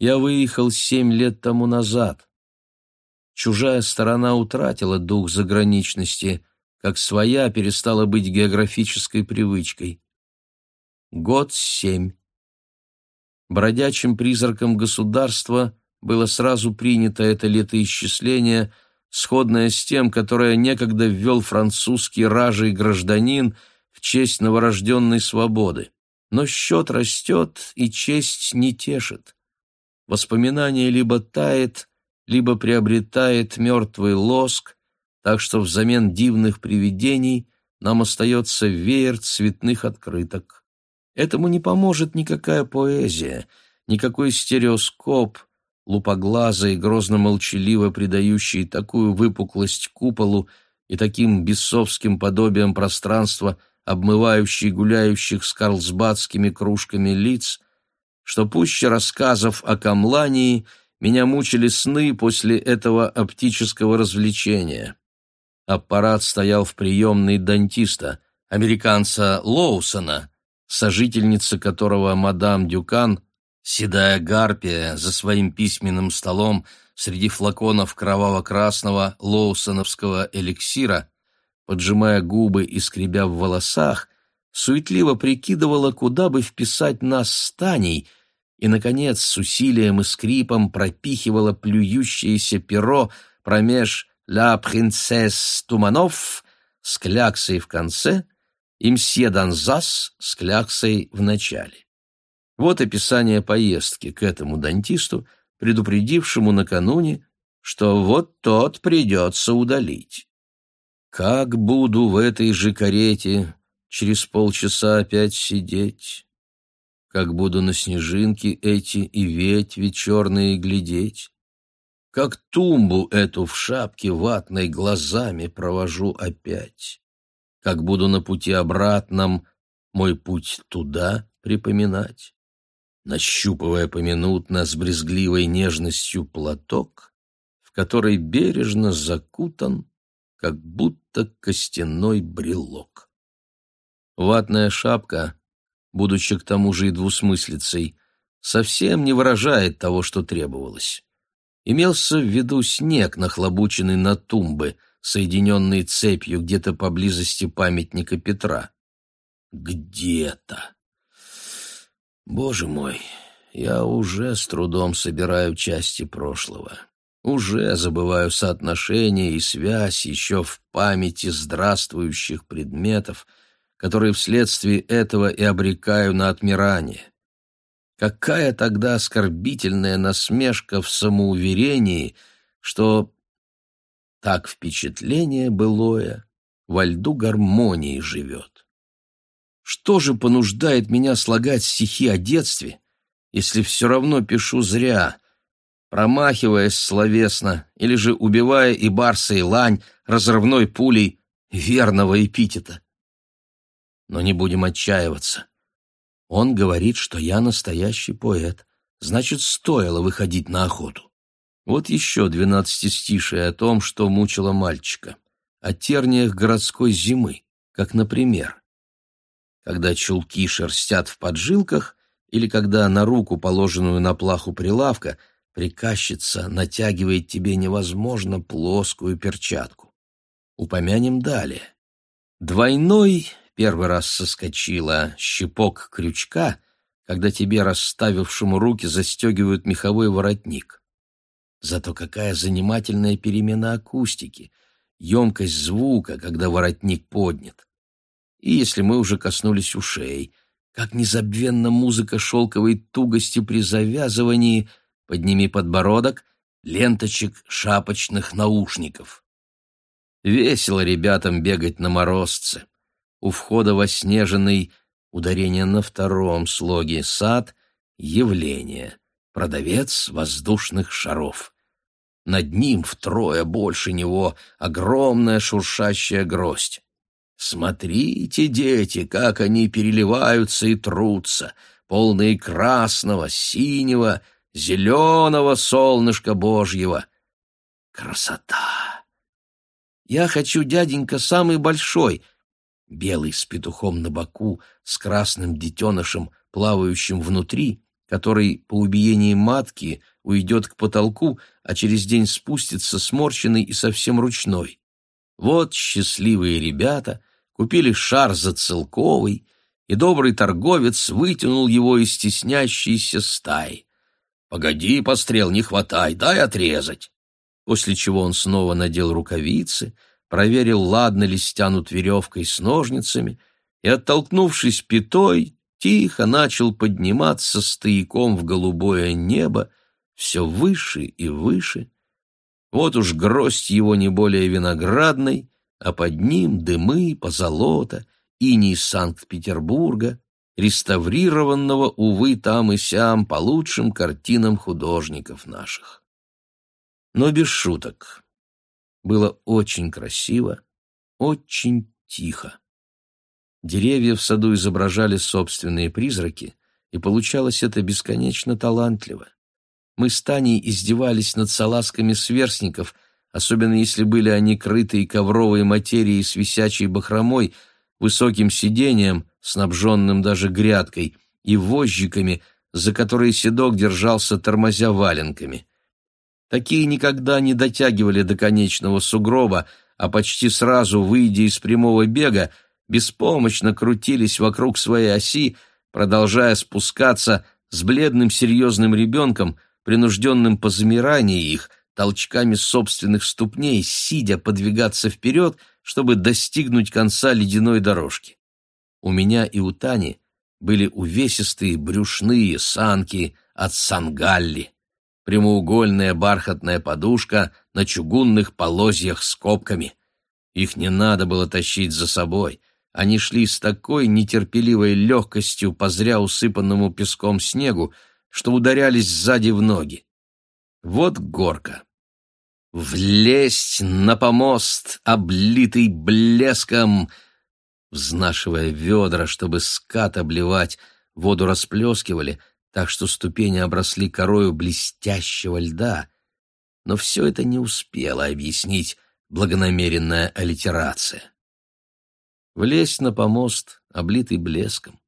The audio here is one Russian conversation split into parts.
Я выехал семь лет тому назад. Чужая сторона утратила дух заграничности, как своя перестала быть географической привычкой. Год семь. Бродячим призраком государства было сразу принято это летоисчисление, сходное с тем, которое некогда ввел французский ражий гражданин в честь новорожденной свободы. Но счет растет, и честь не тешит. Воспоминание либо тает, либо приобретает мертвый лоск, так что взамен дивных привидений нам остается веер цветных открыток. Этому не поможет никакая поэзия, никакой стереоскоп, лупоглазый, грозно-молчаливо придающий такую выпуклость куполу и таким бесовским подобием пространства, обмывающий гуляющих с карлсбадскими кружками лиц, что пуще рассказов о камлании меня мучили сны после этого оптического развлечения. Аппарат стоял в приемной дантиста, американца Лоусона, сожительница которого мадам Дюкан, седая гарпия за своим письменным столом среди флаконов кроваво-красного лоусоновского эликсира, поджимая губы и скребя в волосах, суетливо прикидывала, куда бы вписать нас с Таней, и, наконец, с усилием и скрипом пропихивала плюющееся перо промеж «Ля принцесс Туманов» с кляксой в конце и «Мсье Данзас» с кляксой в начале. Вот описание поездки к этому дантисту, предупредившему накануне, что вот тот придется удалить. Как буду в этой же карете через полчаса опять сидеть? Как буду на снежинки эти и ветви черные глядеть? Как тумбу эту в шапке ватной глазами провожу опять? Как буду на пути обратном мой путь туда припоминать? Нащупывая поминутно с брезгливой нежностью платок, в который бережно закутан, как будто костяной брелок. Ватная шапка, будучи к тому же и двусмыслицей, совсем не выражает того, что требовалось. Имелся в виду снег, нахлобученный на тумбы, соединенный цепью где-то поблизости памятника Петра. Где-то. Боже мой, я уже с трудом собираю части прошлого. Уже забываю соотношение и связь еще в памяти здравствующих предметов, которые вследствие этого и обрекаю на отмирание. Какая тогда оскорбительная насмешка в самоуверении, что так впечатление былое во льду гармонии живет. Что же понуждает меня слагать стихи о детстве, если все равно пишу зря, промахиваясь словесно или же убивая и барса, и лань разрывной пулей верного эпитета? Но не будем отчаиваться. Он говорит, что я настоящий поэт. Значит, стоило выходить на охоту. Вот еще двенадцатистишие о том, что мучило мальчика. О терниях городской зимы, как, например, когда чулки шерстят в поджилках или когда на руку, положенную на плаху прилавка, приказчица натягивает тебе невозможно плоскую перчатку. Упомянем далее. Двойной первый раз соскочила щепок крючка, когда тебе, расставившему руки, застегивают меховой воротник. Зато какая занимательная перемена акустики, емкость звука, когда воротник поднят. И если мы уже коснулись ушей, как незабвенна музыка шелковой тугости при завязывании, подними подбородок, ленточек шапочных наушников. Весело ребятам бегать на морозце у входа в оснеженный, ударение на втором слоге, сад, явление, продавец воздушных шаров. Над ним втрое больше него огромная шуршащая гроздь. Смотрите, дети, как они переливаются и трутся, полные красного, синего, зеленого солнышка Божьего. Красота! Я хочу, дяденька, самый большой — белый с петухом на боку, с красным детенышем, плавающим внутри, который по убиении матки уйдет к потолку, а через день спустится сморщенный и совсем ручной. Вот счастливые ребята купили шар за целковый, и добрый торговец вытянул его из стеснящейся стаи. «Погоди, пострел, не хватай, дай отрезать!» После чего он снова надел рукавицы, проверил, ладно ли стянут веревкой с ножницами, и, оттолкнувшись пятой, тихо начал подниматься стояком в голубое небо, все выше и выше. Вот уж гроздь его не более виноградной, а под ним дымы, позолота, иней Санкт-Петербурга, реставрированного, увы, там и сям по лучшим картинам художников наших. Но без шуток. Было очень красиво, очень тихо. Деревья в саду изображали собственные призраки, и получалось это бесконечно талантливо. Мы с Таней издевались над салазками сверстников, особенно если были они крытые ковровой материей с висячей бахромой, высоким сиденьем, снабженным даже грядкой, и вожжиками, за которые седок держался тормозя валенками. Такие никогда не дотягивали до конечного сугроба, а почти сразу, выйдя из прямого бега, беспомощно крутились вокруг своей оси, продолжая спускаться с бледным серьезным ребенком, принужденным по замиранию их, толчками собственных ступней, сидя подвигаться вперед, чтобы достигнуть конца ледяной дорожки. У меня и у Тани были увесистые брюшные санки от Сангалли, прямоугольная бархатная подушка на чугунных полозьях с копками. Их не надо было тащить за собой — они шли с такой нетерпеливой легкостью по зря усыпанному песком снегу, что ударялись сзади в ноги. Вот горка. Влезть на помост, облитый блеском, взнашивая ведра, чтобы скат обливать, воду расплескивали, так что ступени обросли корою блестящего льда. Но все это не успела объяснить благонамеренная аллитерация влезть на помост, облитый блеском,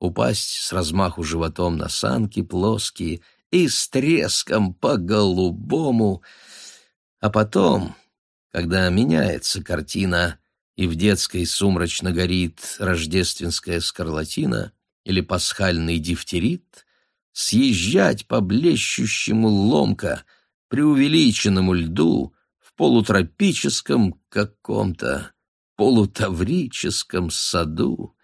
упасть с размаху животом на санки плоские и с треском по голубому, а потом, когда меняется картина и в детской сумрачно горит рождественская скарлатина или пасхальный дифтерит, съезжать по блещущему ломка, преувеличенному льду в полутропическом каком-то полутаврическом саду,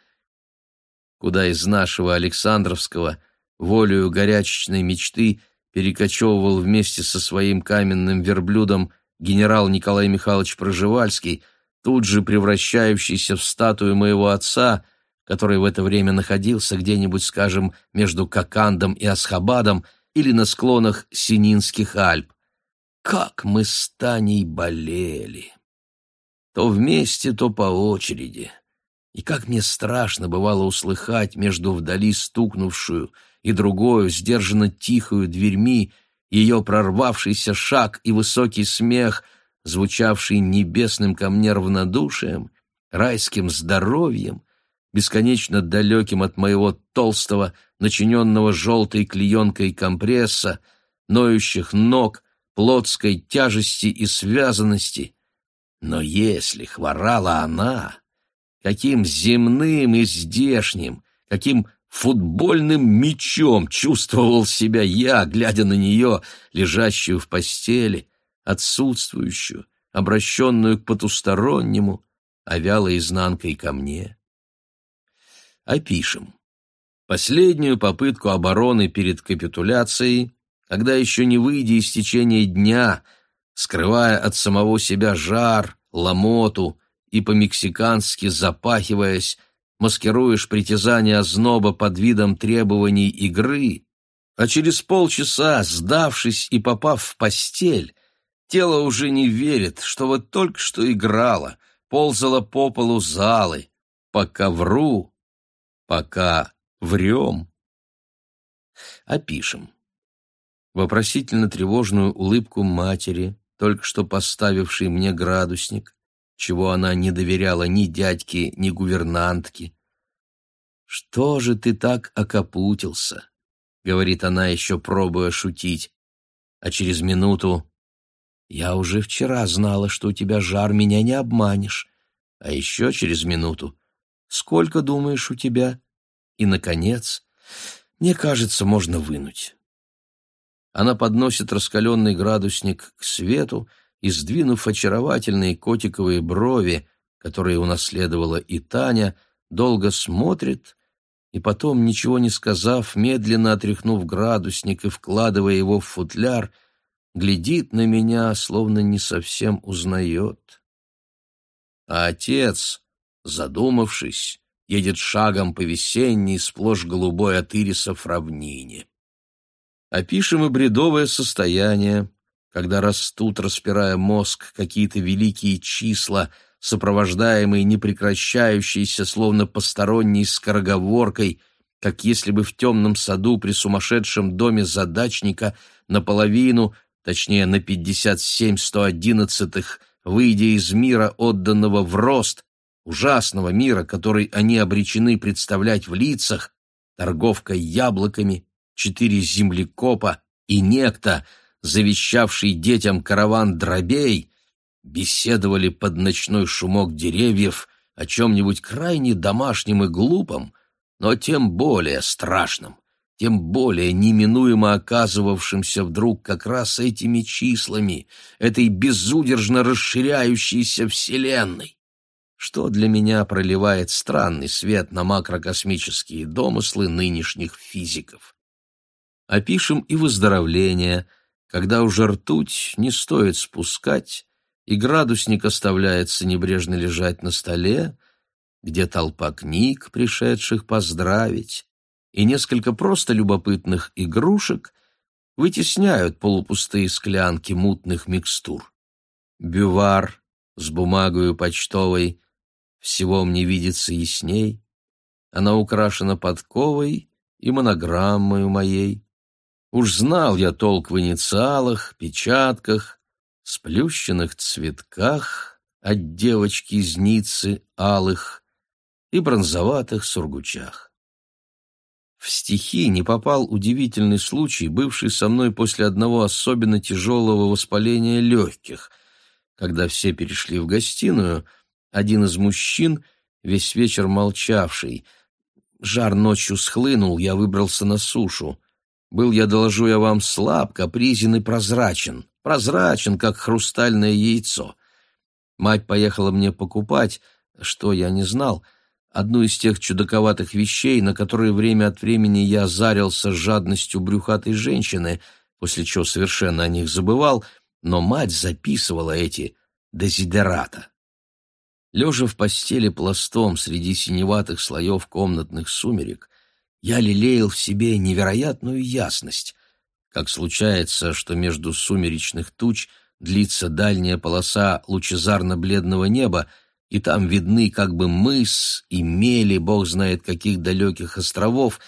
куда из нашего Александровского волею горячечной мечты перекочевывал вместе со своим каменным верблюдом генерал Николай Михайлович Проживальский, тут же превращающийся в статую моего отца, который в это время находился где-нибудь, скажем, между Кокандом и Асхабадом или на склонах Сининских Альп. Как мы с Таней болели! то вместе, то по очереди. И как мне страшно бывало услыхать между вдали стукнувшую и другую, сдержанно тихую дверьми, ее прорвавшийся шаг и высокий смех, звучавший небесным ко мне равнодушием, райским здоровьем, бесконечно далеким от моего толстого, начиненного желтой клеенкой компресса, ноющих ног, плотской тяжести и связанности — но если хворала она, каким земным и здешним, каким футбольным мячом чувствовал себя я, глядя на нее, лежащую в постели, отсутствующую, обращенную к потустороннему, а вялой изнанкой ко мне. Опишем. Последнюю попытку обороны перед капитуляцией, когда еще не выйдя из течения дня — скрывая от самого себя жар, ломоту и по-мексикански запахиваясь, маскируешь притязания озноба под видом требований игры, а через полчаса, сдавшись и попав в постель, тело уже не верит, что вот только что играло, ползало по полу залы, по ковру, пока врем. Опишем. Вопросительно тревожную улыбку матери, только что поставивший мне градусник, чего она не доверяла ни дядьке, ни гувернантке. Что же ты так окопутился? — говорит она, еще пробуя шутить. А через минуту «Я уже вчера знала, что у тебя жар, меня не обманешь». А еще через минуту «Сколько, думаешь, у тебя?» И, наконец, «Мне кажется, можно вынуть». Она подносит раскаленный градусник к свету и, сдвинув очаровательные котиковые брови, которые унаследовала и Таня, долго смотрит и потом, ничего не сказав, медленно отряхнув градусник и вкладывая его в футляр, глядит на меня, словно не совсем узнает. А отец, задумавшись, едет шагом по весенней, сплошь голубой от ирисов равнине. Опишем и бредовое состояние, когда растут, распирая мозг, какие-то великие числа, сопровождаемые непрекращающейся, словно посторонней скороговоркой, как если бы в темном саду при сумасшедшем доме задачника наполовину, точнее на пятьдесят семь сто одиннадцатых, выйдя из мира, отданного в рост, ужасного мира, который они обречены представлять в лицах, торговка яблоками, четыре землекопа и некто, завещавший детям караван дробей, беседовали под ночной шумок деревьев о чем-нибудь крайне домашнем и глупом, но тем более страшном, тем более неминуемо оказывавшимся вдруг как раз этими числами, этой безудержно расширяющейся вселенной что для меня проливает странный свет на макрокосмические домыслы нынешних физиков. Опишем и выздоровление, когда уже ртуть не стоит спускать, и градусник оставляется небрежно лежать на столе, где толпа книг, пришедших поздравить, и несколько просто любопытных игрушек вытесняют полупустые склянки мутных микстур. Бювар с бумагою почтовой всего мне видится ясней. Она украшена подковой и монограммою моей. Уж знал я толк в инициалах, печатках, сплющенных цветках от девочки из Ниццы алых и бронзоватых сургучах. В стихи не попал удивительный случай, бывший со мной после одного особенно тяжелого воспаления легких, когда все перешли в гостиную — один из мужчин, весь вечер молчавший. Жар ночью схлынул, я выбрался на сушу. Был я, доложу я вам, слаб, капризен и прозрачен. Прозрачен, как хрустальное яйцо. Мать поехала мне покупать, что я не знал, одну из тех чудаковатых вещей, на которые время от времени я зарился с жадностью брюхатой женщины, после чего совершенно о них забывал, но мать записывала эти дезидерата. Лежа в постели пластом среди синеватых слоев комнатных сумерек, я лелеял в себе невероятную ясность. Как случается, что между сумеречных туч длится дальняя полоса лучезарно-бледного неба, и там видны как бы мыс и мели, бог знает каких далеких островов,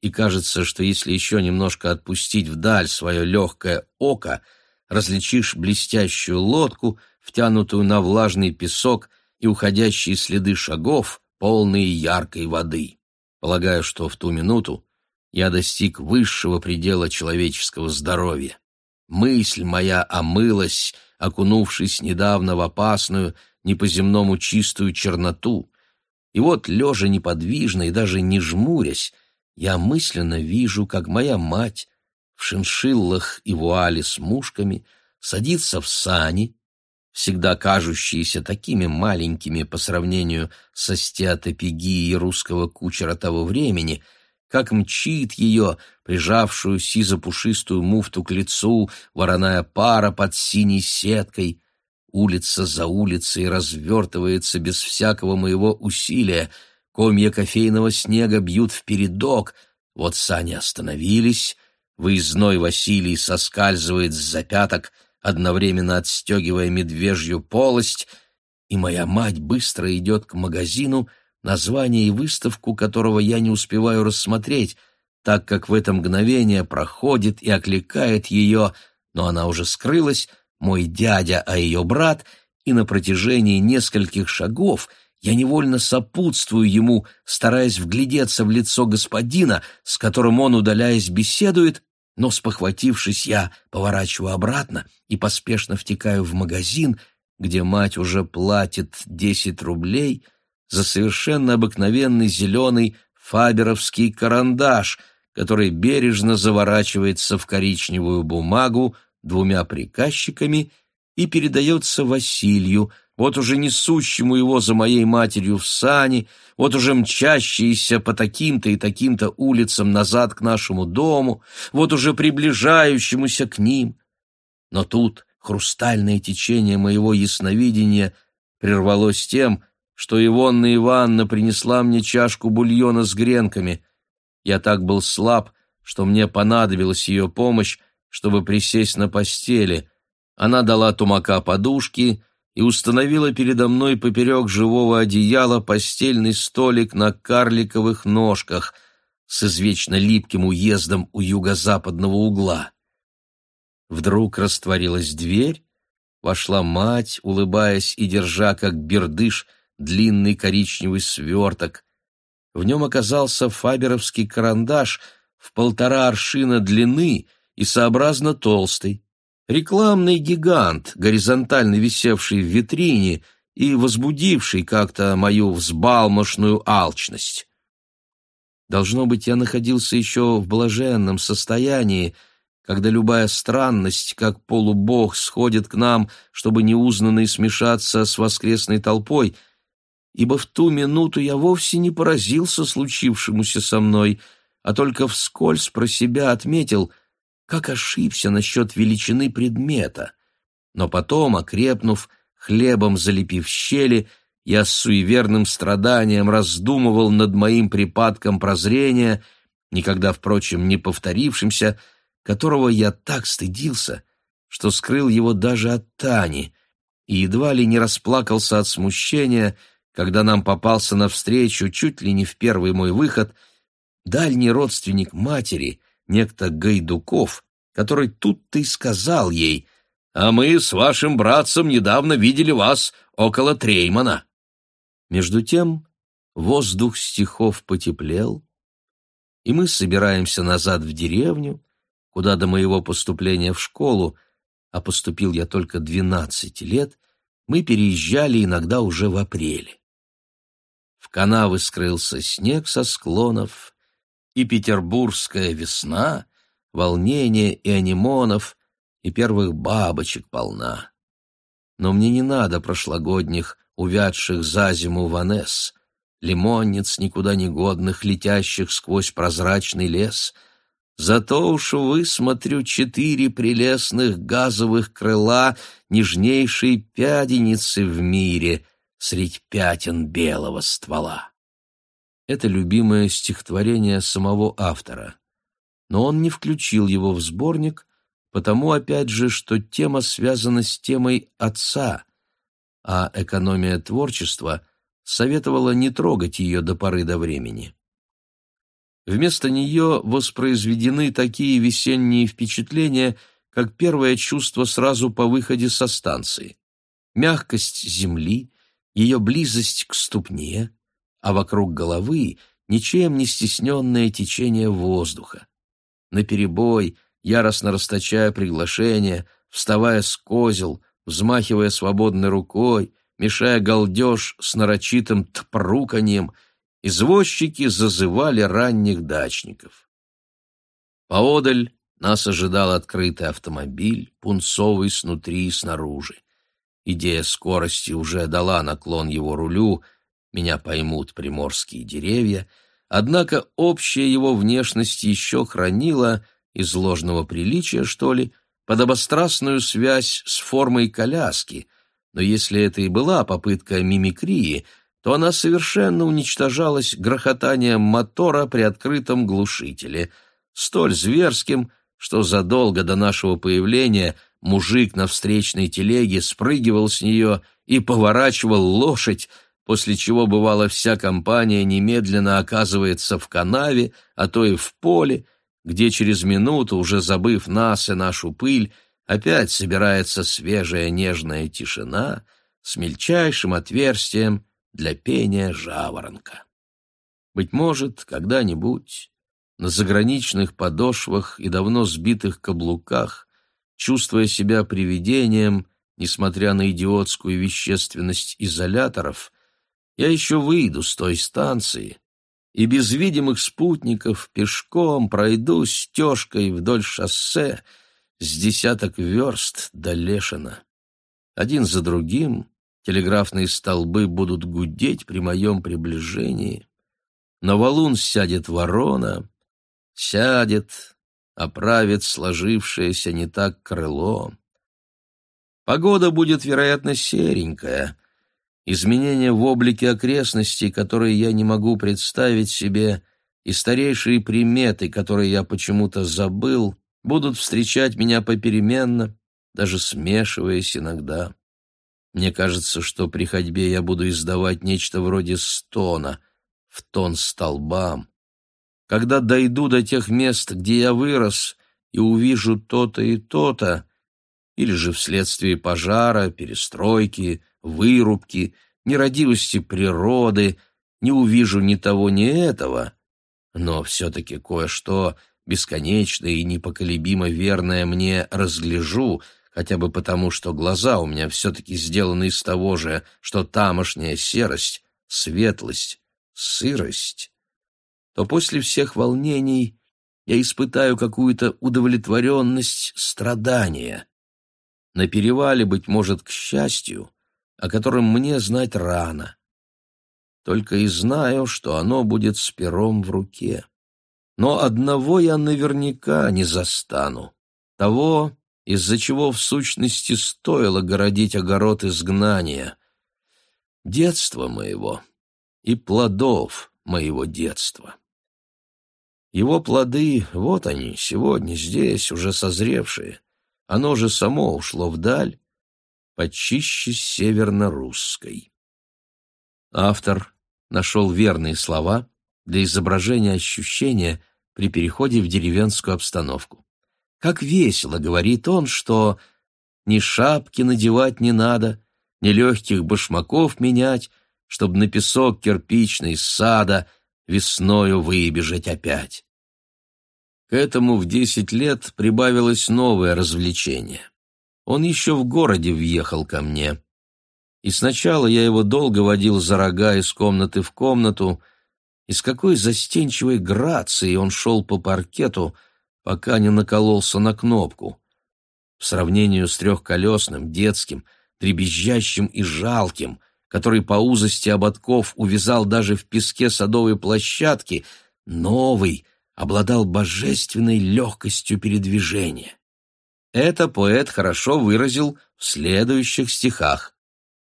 и кажется, что если еще немножко отпустить вдаль свое легкое око, различишь блестящую лодку, втянутую на влажный песок, и уходящие следы шагов, полные яркой воды. Полагаю, что в ту минуту я достиг высшего предела человеческого здоровья. Мысль моя омылась, окунувшись недавно в опасную, не по-земному чистую черноту. И вот, лежа неподвижно и даже не жмурясь, я мысленно вижу, как моя мать в шиншиллах и вуале с мушками садится в сани, всегда кажущиеся такими маленькими по сравнению со стеатопегией русского кучера того времени, как мчит ее, прижавшую сизо-пушистую муфту к лицу, вороная пара под синей сеткой. Улица за улицей развертывается без всякого моего усилия, комья кофейного снега бьют в передок, вот сани остановились, выездной Василий соскальзывает с запяток — одновременно отстегивая медвежью полость, и моя мать быстро идет к магазину, название и выставку которого я не успеваю рассмотреть, так как в это мгновение проходит и окликает ее, но она уже скрылась, мой дядя, а ее брат, и на протяжении нескольких шагов я невольно сопутствую ему, стараясь вглядеться в лицо господина, с которым он, удаляясь, беседует, но, спохватившись, я поворачиваю обратно и поспешно втекаю в магазин, где мать уже платит десять рублей за совершенно обыкновенный зеленый фаберовский карандаш, который бережно заворачивается в коричневую бумагу двумя приказчиками и передается Василию, вот уже несущему его за моей матерью в сани, вот уже мчащиеся по таким-то и таким-то улицам назад к нашему дому, вот уже приближающемуся к ним. Но тут хрустальное течение моего ясновидения прервалось тем, что Ивонна Ивановна принесла мне чашку бульона с гренками. Я так был слаб, что мне понадобилась ее помощь, чтобы присесть на постели. Она дала тумака подушки и установила передо мной поперек живого одеяла постельный столик на карликовых ножках с извечно липким уездом у юго-западного угла. Вдруг растворилась дверь, вошла мать, улыбаясь и держа, как бердыш, длинный коричневый сверток. В нем оказался фаберовский карандаш в полтора аршина длины и сообразно толстый. Рекламный гигант, горизонтально висевший в витрине и возбудивший как-то мою взбалмошную алчность. Должно быть, я находился еще в блаженном состоянии, когда любая странность, как полубог, сходит к нам, чтобы неузнанно смешаться с воскресной толпой, ибо в ту минуту я вовсе не поразился случившемуся со мной, а только вскользь про себя отметил — как ошибся насчет величины предмета. Но потом, окрепнув, хлебом залепив щели, я с суеверным страданием раздумывал над моим припадком прозрения, никогда, впрочем, не повторившимся, которого я так стыдился, что скрыл его даже от Тани, и едва ли не расплакался от смущения, когда нам попался навстречу чуть ли не в первый мой выход дальний родственник матери, некто Гайдуков, который тут-то и сказал ей, «А мы с вашим братцем недавно видели вас около Треймана». Между тем воздух стихов потеплел, и мы собираемся назад в деревню, куда до моего поступления в школу, а поступил я только двенадцати лет, мы переезжали иногда уже в апреле. В канавы скрылся снег со склонов, и петербургская весна, волнение и анимонов, и первых бабочек полна. Но мне не надо прошлогодних, увядших за зиму ванес, лимонниц никуда не годных, летящих сквозь прозрачный лес. Зато уж высмотрю четыре прелестных газовых крыла нежнейшей пяденицы в мире средь пятен белого ствола. Это любимое стихотворение самого автора. Но он не включил его в сборник, потому, опять же, что тема связана с темой отца, а экономия творчества советовала не трогать ее до поры до времени. Вместо нее воспроизведены такие весенние впечатления, как первое чувство сразу по выходе со станции, мягкость земли, ее близость к ступне, а вокруг головы ничем не стесненное течение воздуха. Наперебой, яростно расточая приглашения, вставая с козел, взмахивая свободной рукой, мешая галдеж с нарочитым тпруканьем, извозчики зазывали ранних дачников. Поодаль нас ожидал открытый автомобиль, пунцовый снутри и снаружи. Идея скорости уже дала наклон его рулю — меня поймут приморские деревья, однако общая его внешность еще хранила, из ложного приличия, что ли, подобострастную связь с формой коляски, но если это и была попытка мимикрии, то она совершенно уничтожалась грохотанием мотора при открытом глушителе, столь зверским, что задолго до нашего появления мужик на встречной телеге спрыгивал с нее и поворачивал лошадь, после чего бывало вся компания немедленно оказывается в канаве, а то и в поле, где через минуту, уже забыв нас и нашу пыль, опять собирается свежая нежная тишина с мельчайшим отверстием для пения жаворонка. Быть может, когда-нибудь на заграничных подошвах и давно сбитых каблуках, чувствуя себя привидением, несмотря на идиотскую вещественность изоляторов, я еще выйду с той станции и без видимых спутников пешком пройду стежкой вдоль шоссе с десяток верст до Лешина. Один за другим телеграфные столбы будут гудеть при моем приближении. На валун сядет ворона, сядет, оправит сложившееся не так крыло. Погода будет, вероятно, серенькая. Изменения в облике окрестностей, которые я не могу представить себе, и старейшие приметы, которые я почему-то забыл, будут встречать меня попеременно, даже смешиваясь иногда. Мне кажется, что при ходьбе я буду издавать нечто вроде стона, в тон столбам. Когда дойду до тех мест, где я вырос, и увижу то-то и то-то, или же вследствие пожара, перестройки, вырубки, нерадивости природы, не увижу ни того, ни этого, но все-таки кое-что бесконечное и непоколебимо верное мне разгляжу, хотя бы потому, что глаза у меня все-таки сделаны из того же, что тамошняя серость, светлость, сырость, то после всех волнений я испытаю какую-то удовлетворенность страдания. На перевале, быть может, к счастью, о котором мне знать рано. Только и знаю, что оно будет с пером в руке. Но одного я наверняка не застану. Того, из-за чего в сущности стоило городить огород изгнания. Детство моего и плодов моего детства. Его плоды, вот они, сегодня здесь, уже созревшие. Оно же само ушло вдаль, почище северно-русской. Автор нашел верные слова для изображения ощущения при переходе в деревенскую обстановку. Как весело говорит он, что ни шапки надевать не надо, ни легких башмаков менять, чтобы на песок кирпичный сада весною выбежать опять. К этому в десять лет прибавилось новое развлечение. Он еще в городе въехал ко мне. И сначала я его долго водил за рога из комнаты в комнату, и с какой застенчивой грацией он шел по паркету, пока не накололся на кнопку. В сравнении с трехколесным, детским, требезжащим и жалким, который по узости ободков увязал даже в песке садовой площадки, новый обладал божественной легкостью передвижения. Это поэт хорошо выразил в следующих стихах.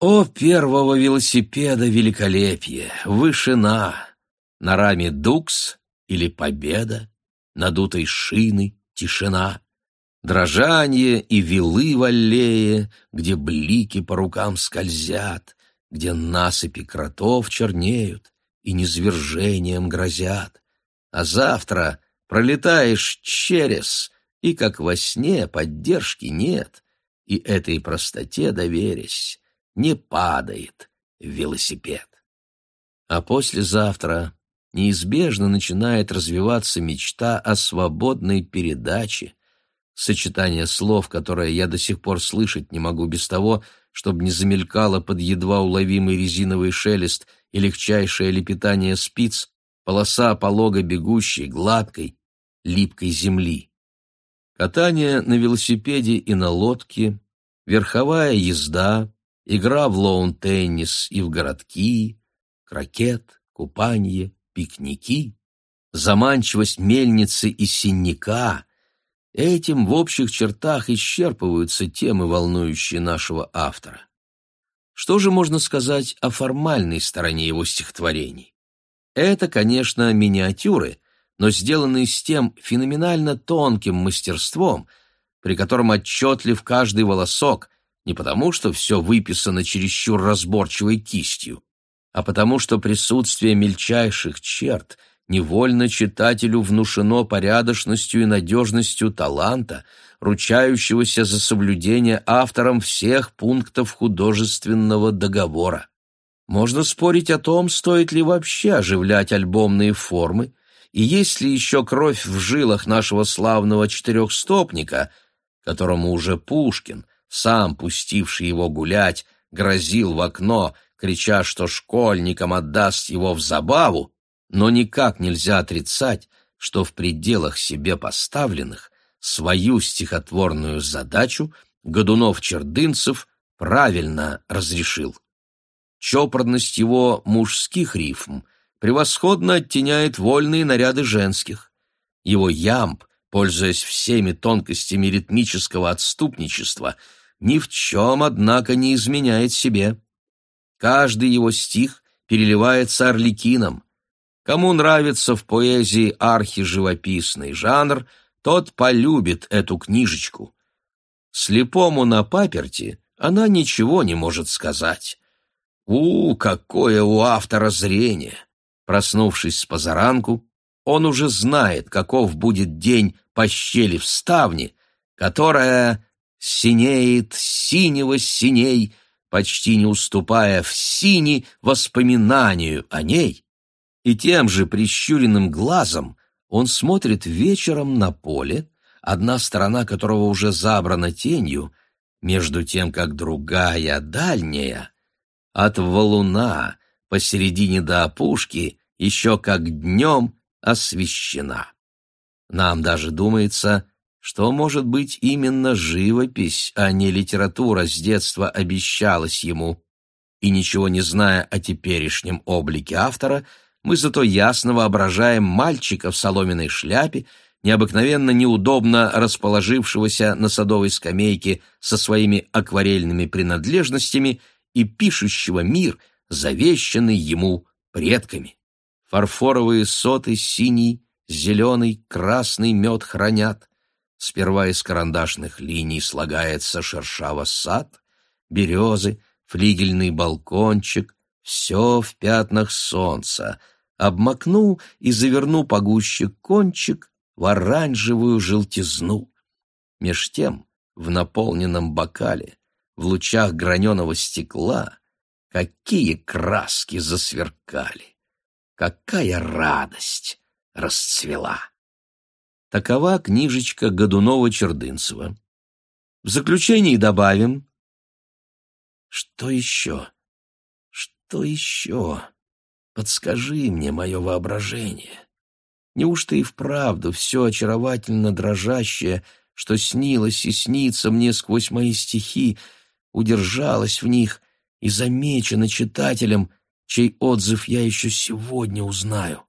«О первого велосипеда великолепие, вышина! На раме дукс или победа, надутой шины тишина, дрожание и вилы в аллее, где блики по рукам скользят, где насыпи кротов чернеют и низвержением грозят. А завтра пролетаешь через, и как во сне поддержки нет, и этой простоте доверясь, не падает велосипед. А послезавтра неизбежно начинает развиваться мечта о свободной передаче, сочетание слов, которое я до сих пор слышать не могу без того, чтобы не замелькало под едва уловимый резиновый шелест и легчайшее лепетание спиц, полоса полого бегущей, гладкой, липкой земли. Катание на велосипеде и на лодке, верховая езда, игра в лоун-теннис и в городки, крокет, купание, пикники, заманчивость мельницы и синяка, Этим в общих чертах исчерпываются темы, волнующие нашего автора. Что же можно сказать о формальной стороне его стихотворений? Это, конечно, миниатюры, но сделанные с тем феноменально тонким мастерством, при котором отчетлив каждый волосок, не потому что все выписано чересчур разборчивой кистью, а потому что присутствие мельчайших черт — невольно читателю внушено порядочностью и надежностью таланта, ручающегося за соблюдение автором всех пунктов художественного договора. Можно спорить о том, стоит ли вообще оживлять альбомные формы, и есть ли еще кровь в жилах нашего славного четырехстопника, которому уже Пушкин, сам пустивший его гулять, грозил в окно, крича, что школьникам отдаст его в забаву, но никак нельзя отрицать, что в пределах себе поставленных свою стихотворную задачу Годунов-Чердынцев правильно разрешил. Чопорность его мужских рифм превосходно оттеняет вольные наряды женских. Его ямб, пользуясь всеми тонкостями ритмического отступничества, ни в чем, однако, не изменяет себе. Каждый его стих переливается орликином. Кому нравится в поэзии архиживописный жанр, тот полюбит эту книжечку. Слепому на паперти она ничего не может сказать. У, какое у автора зрение! Проснувшись с позаранку, он уже знает, каков будет день по щели в ставне, которая синеет синего синей, почти не уступая в сини воспоминанию о ней, и тем же прищуренным глазом он смотрит вечером на поле, одна сторона которого уже забрана тенью, между тем как другая, дальняя, от валуна посередине до опушки еще как днем освещена. Нам даже думается, что, может быть, именно живопись, а не литература с детства обещалась ему. И ничего не зная о теперешнем облике автора, мы зато ясно воображаем мальчика в соломенной шляпе, необыкновенно неудобно расположившегося на садовой скамейке со своими акварельными принадлежностями и пишущего мир, завещанный ему предками. Фарфоровые соты синий, зеленый, красный мед хранят. Сперва из карандашных линий слагается шершаво сад, березы, флигельный балкончик, все в пятнах солнца. Обмакну и заверну погуще кончик в оранжевую желтизну. Меж тем, в наполненном бокале, в лучах граненого стекла, какие краски засверкали! Какая радость расцвела! Такова книжечка Годунова-Чердынцева. В заключении добавим... Что еще? Что еще? Подскажи мне мое воображение. Неужто и вправду все очаровательно дрожащее, что снилось и снится мне сквозь мои стихи, удержалось в них и замечено читателем, чей отзыв я еще сегодня узнаю?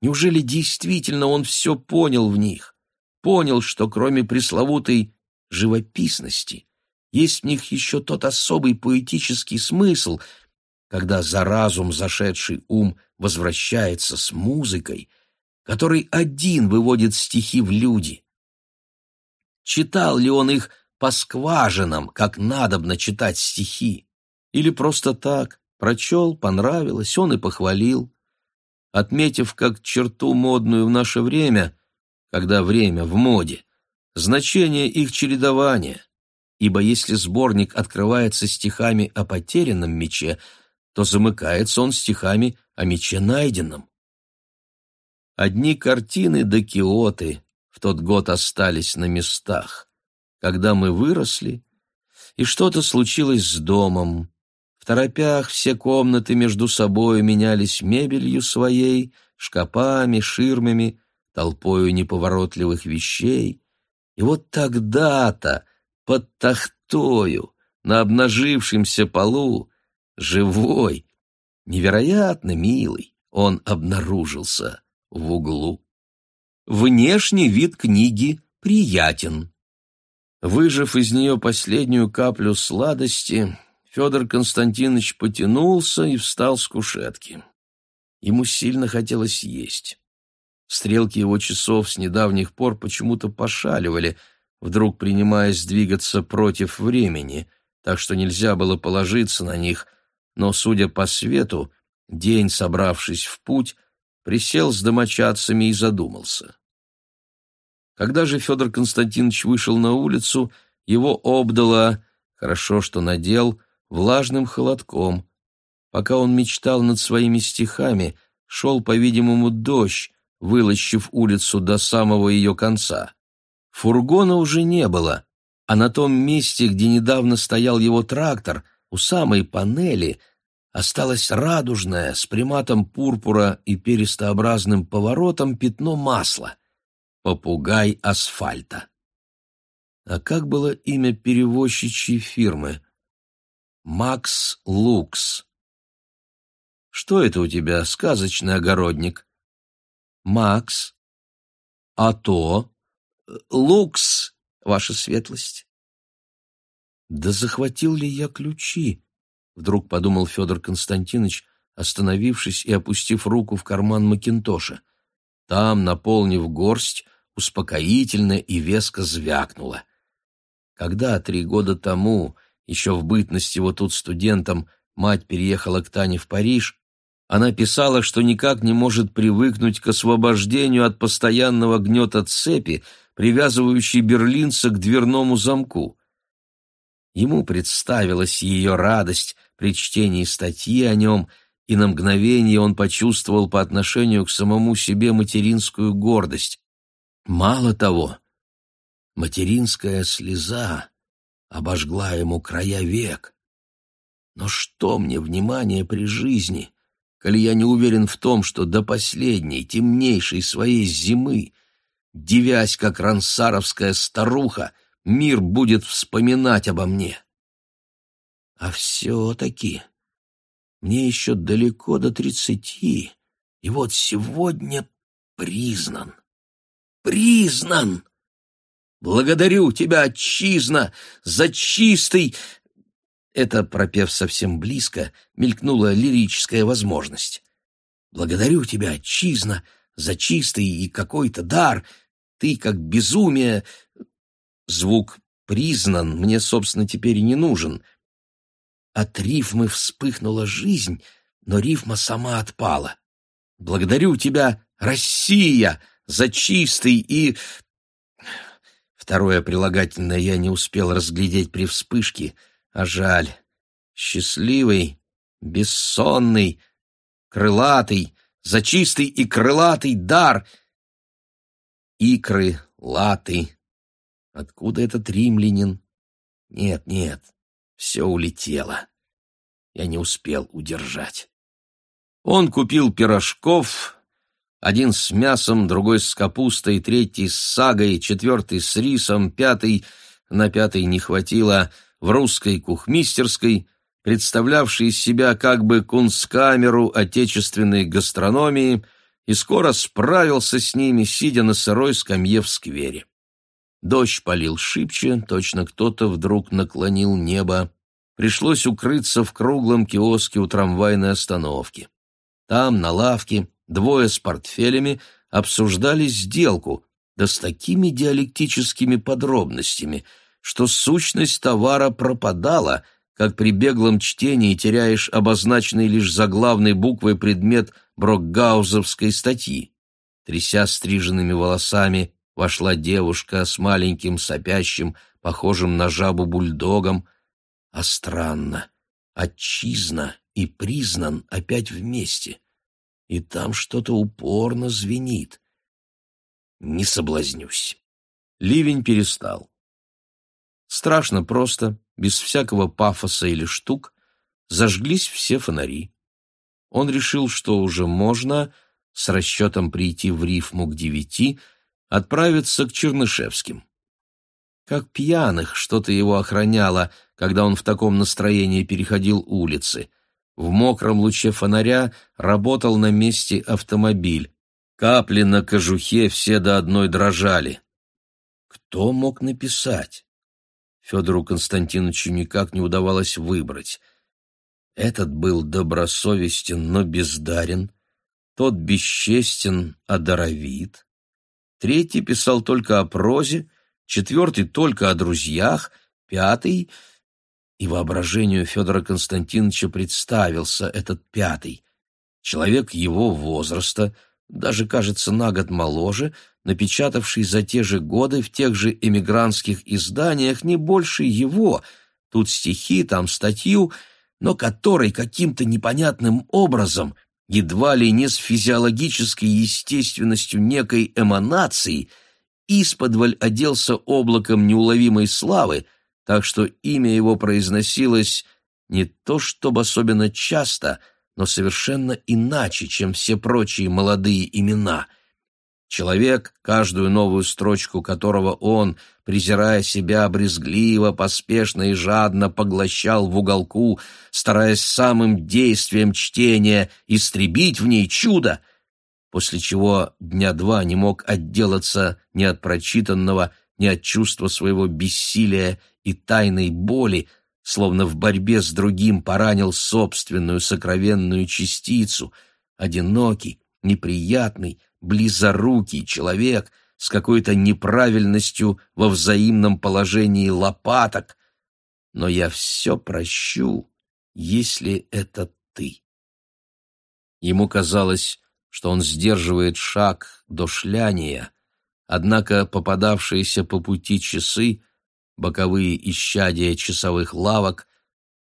Неужели действительно он все понял в них? Понял, что кроме пресловутой живописности есть в них еще тот особый поэтический смысл, когда за разум зашедший ум возвращается с музыкой — который один выводит стихи в люди. Читал ли он их по скважинам, как надобно читать стихи? Или просто так, прочел, понравилось, он и похвалил? Отметив как черту модную в наше время, когда время в моде, значение их чередования, ибо если сборник открывается стихами о потерянном мече, то замыкается он стихами о мече найденном. Одни картины да киоты в тот год остались на местах. Когда мы выросли, и что-то случилось с домом. В торопях все комнаты между собой менялись мебелью своей, шкапами, ширмами, толпою неповоротливых вещей. И вот тогда-то, под тахтою, на обнажившемся полу, живой, невероятно милый, он обнаружился в углу. Внешний вид книги приятен. Выжав из нее последнюю каплю сладости, Федор Константинович потянулся и встал с кушетки. Ему сильно хотелось есть. Стрелки его часов с недавних пор почему-то пошаливали, вдруг принимаясь двигаться против времени, так что нельзя было положиться на них, но, судя по свету, день, собравшись в путь, присел с домочадцами и задумался. Когда же Федор Константинович вышел на улицу, его обдало, хорошо, что надел, влажным холодком. Пока он мечтал над своими стихами, шел, по-видимому, дождь, вылощив улицу до самого ее конца. Фургона уже не было, а на том месте, где недавно стоял его трактор, у самой панели, осталось радужное, с приматом пурпура и перистообразным поворотом пятно масла. Попугай асфальта. А как было имя перевозчичьей фирмы? Макс Лукс. Что это у тебя, сказочный огородник? Макс. А то? Лукс, ваша светлость. Да захватил ли я ключи? Вдруг подумал Федор Константинович, остановившись и опустив руку в карман Макинтоша. Там, наполнив горсть, успокоительно и веско звякнуло. Когда три года тому, еще в бытность его тут студентом, мать переехала к Тане в Париж, она писала, что никак не может привыкнуть к освобождению от постоянного гнета цепи, привязывающей берлинца к дверному замку. Ему представилась ее радость при чтении статьи о нем, и на мгновение он почувствовал по отношению к самому себе материнскую гордость. Мало того, материнская слеза обожгла ему края век. Но что мне внимание при жизни — коли я не уверен в том, что до последней, темнейшей своей зимы, девясь, как рансаровская старуха, мир будет вспоминать обо мне. А все-таки мне еще далеко до тридцати, и вот сегодня признан. Признан! Благодарю тебя, отчизна, за чистый это, пропев совсем близко, мелькнула лирическая возможность. «Благодарю тебя, отчизна, за чистый и какой-то дар. Ты, как безумие...» Звук признан мне, собственно, теперь не нужен. От рифмы вспыхнула жизнь, но рифма сама отпала. «Благодарю тебя, Россия, за чистый и...» Второе прилагательное я не успел разглядеть при вспышке — а жаль. Счастливый, бессонный, крылатый, за чистый и крылатый дар. Икры, латы. Откуда этот римлянин? Нет, нет, все улетело. Я не успел удержать. Он купил пирожков, один с мясом, другой с капустой, третий с сагой, четвертый с рисом, пятый, на пятый не хватило — в русской кухмистерской, представлявшей из себя как бы кунсткамеру отечественной гастрономии, и скоро справился с ними, сидя на сырой скамье в сквере. Дождь полил шибче, точно кто-то вдруг наклонил небо. Пришлось укрыться в круглом киоске у трамвайной остановки. Там, на лавке, двое с портфелями обсуждали сделку, да с такими диалектическими подробностями — что сущность товара пропадала, как при беглом чтении теряешь обозначенный лишь заглавной буквой предмет брокгаузовской статьи. Тряся стриженными волосами, вошла девушка с маленьким сопящим, похожим на жабу бульдогом. А странно, отчизна и признан опять вместе. И там что-то упорно звенит. Не соблазнюсь. Ливень перестал. Страшно просто, без всякого пафоса или штук, зажглись все фонари. Он решил, что уже можно, с расчетом прийти в рифму к девяти, отправиться к Чернышевским. Как пьяных что-то его охраняло, когда он в таком настроении переходил улицы. В мокром луче фонаря работал на месте автомобиль. Капли на кожухе все до одной дрожали. Кто мог написать? Федору Константиновичу никак не удавалось выбрать. Этот был добросовестен, но бездарен, тот бесчестен, а даровит. Третий писал только о прозе, четвертый только о друзьях, пятый... И воображению Федора Константиновича представился этот пятый. Человек его возраста, даже, кажется, на год моложе, напечатавший за те же годы в тех же эмигрантских изданиях не больше его, тут стихи, там статью, но который каким-то непонятным образом, едва ли не с физиологической естественностью некой эманации, исподволь оделся облаком неуловимой славы, так что имя его произносилось не то чтобы особенно часто, но совершенно иначе, чем все прочие молодые имена — Человек, каждую новую строчку которого он, презирая себя брезгливо, поспешно и жадно поглощал в уголку, стараясь самым действием чтения истребить в ней чудо, после чего дня два не мог отделаться ни от прочитанного, ни от чувства своего бессилия и тайной боли, словно в борьбе с другим поранил собственную сокровенную частицу, одинокий, неприятный, близорукий человек с какой-то неправильностью во взаимном положении лопаток, но я все прощу, если это ты. Ему казалось, что он сдерживает шаг до шляния, однако попадавшиеся по пути часы, боковые исчадия часовых лавок,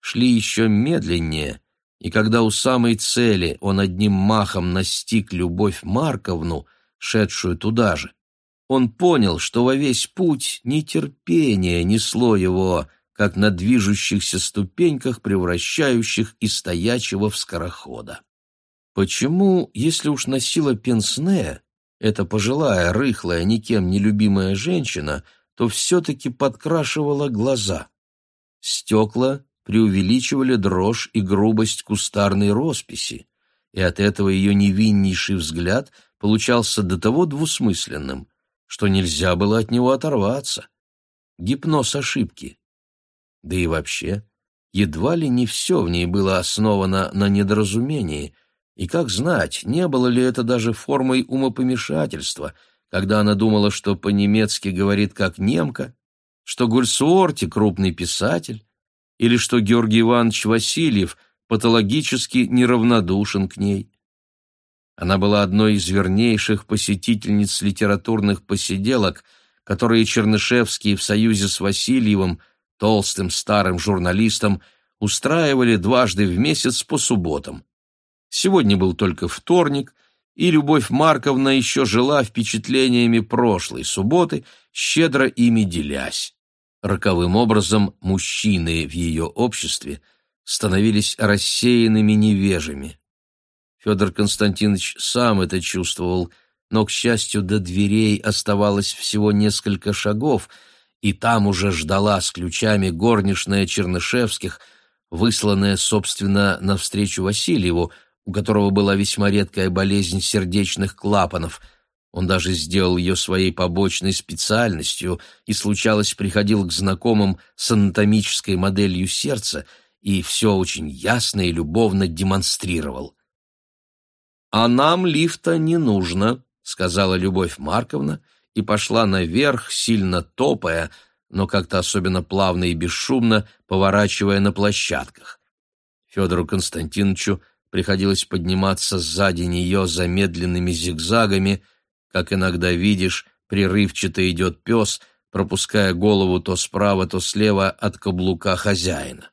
шли еще медленнее, и когда у самой цели он одним махом настиг Любовь Марковну, шедшую туда же, он понял, что во весь путь нетерпение несло его, как на движущихся ступеньках, превращающих из стоячего в скорохода. Почему, если уж носила пенсне, эта пожилая, рыхлая, никем не любимая женщина, то все-таки подкрашивала глаза? Стекла преувеличивали дрожь и грубость кустарной росписи, и от этого ее невиннейший взгляд получался до того двусмысленным, что нельзя было от него оторваться. Гипноз ошибки. Да и вообще, едва ли не все в ней было основано на недоразумении, и как знать, не было ли это даже формой умопомешательства, когда она думала, что по-немецки говорит как немка, что Гульсуорти — крупный писатель, или что Георгий Иванович Васильев патологически неравнодушен к ней. Она была одной из вернейших посетительниц литературных посиделок, которые Чернышевский в союзе с Васильевым, толстым старым журналистом, устраивали дважды в месяц по субботам. Сегодня был только вторник, и Любовь Марковна еще жила впечатлениями прошлой субботы, щедро ими делясь. Роковым образом мужчины в ее обществе становились рассеянными невежами. Федор Константинович сам это чувствовал, но, к счастью, до дверей оставалось всего несколько шагов, и там уже ждала с ключами горничная Чернышевских, высланная, собственно, навстречу Васильеву, у которого была весьма редкая болезнь сердечных клапанов — он даже сделал ее своей побочной специальностью и, случалось, приходил к знакомым с анатомической моделью сердца и все очень ясно и любовно демонстрировал. «А нам лифта не нужно», — сказала Любовь Марковна и пошла наверх, сильно топая, но как-то особенно плавно и бесшумно, поворачивая на площадках. Федору Константиновичу приходилось подниматься сзади нее замедленными зигзагами — как иногда видишь, прерывчато идет пес, пропуская голову то справа, то слева от каблука хозяина.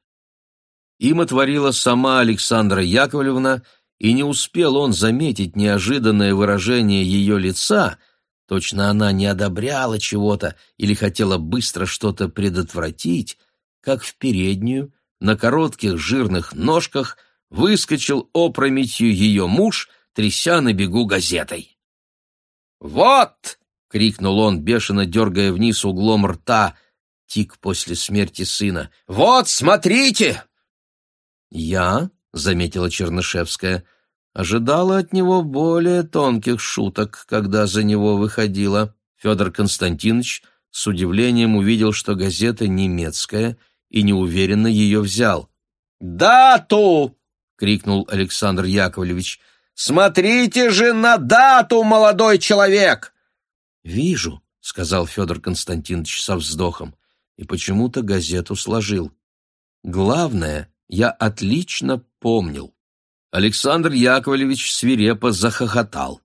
Им отворила сама Александра Яковлевна, и не успел он заметить неожиданное выражение ее лица, точно она не одобряла чего-то или хотела быстро что-то предотвратить, как в переднюю, на коротких жирных ножках, выскочил опрометью ее муж, тряся на бегу газетой. «Вот!» — крикнул он, бешено дергая вниз углом рта, тик после смерти сына. «Вот, смотрите!» «Я», — заметила Чернышевская, — ожидала от него более тонких шуток, когда за него выходила. Федор Константинович с удивлением увидел, что газета немецкая, и неуверенно ее взял. «Дату!» — крикнул Александр Яковлевич. Смотрите же на дату, молодой человек!» «Вижу», — сказал Федор Константинович со вздохом, и почему-то газету сложил. «Главное, я отлично помнил». Александр Яковлевич свирепо захохотал.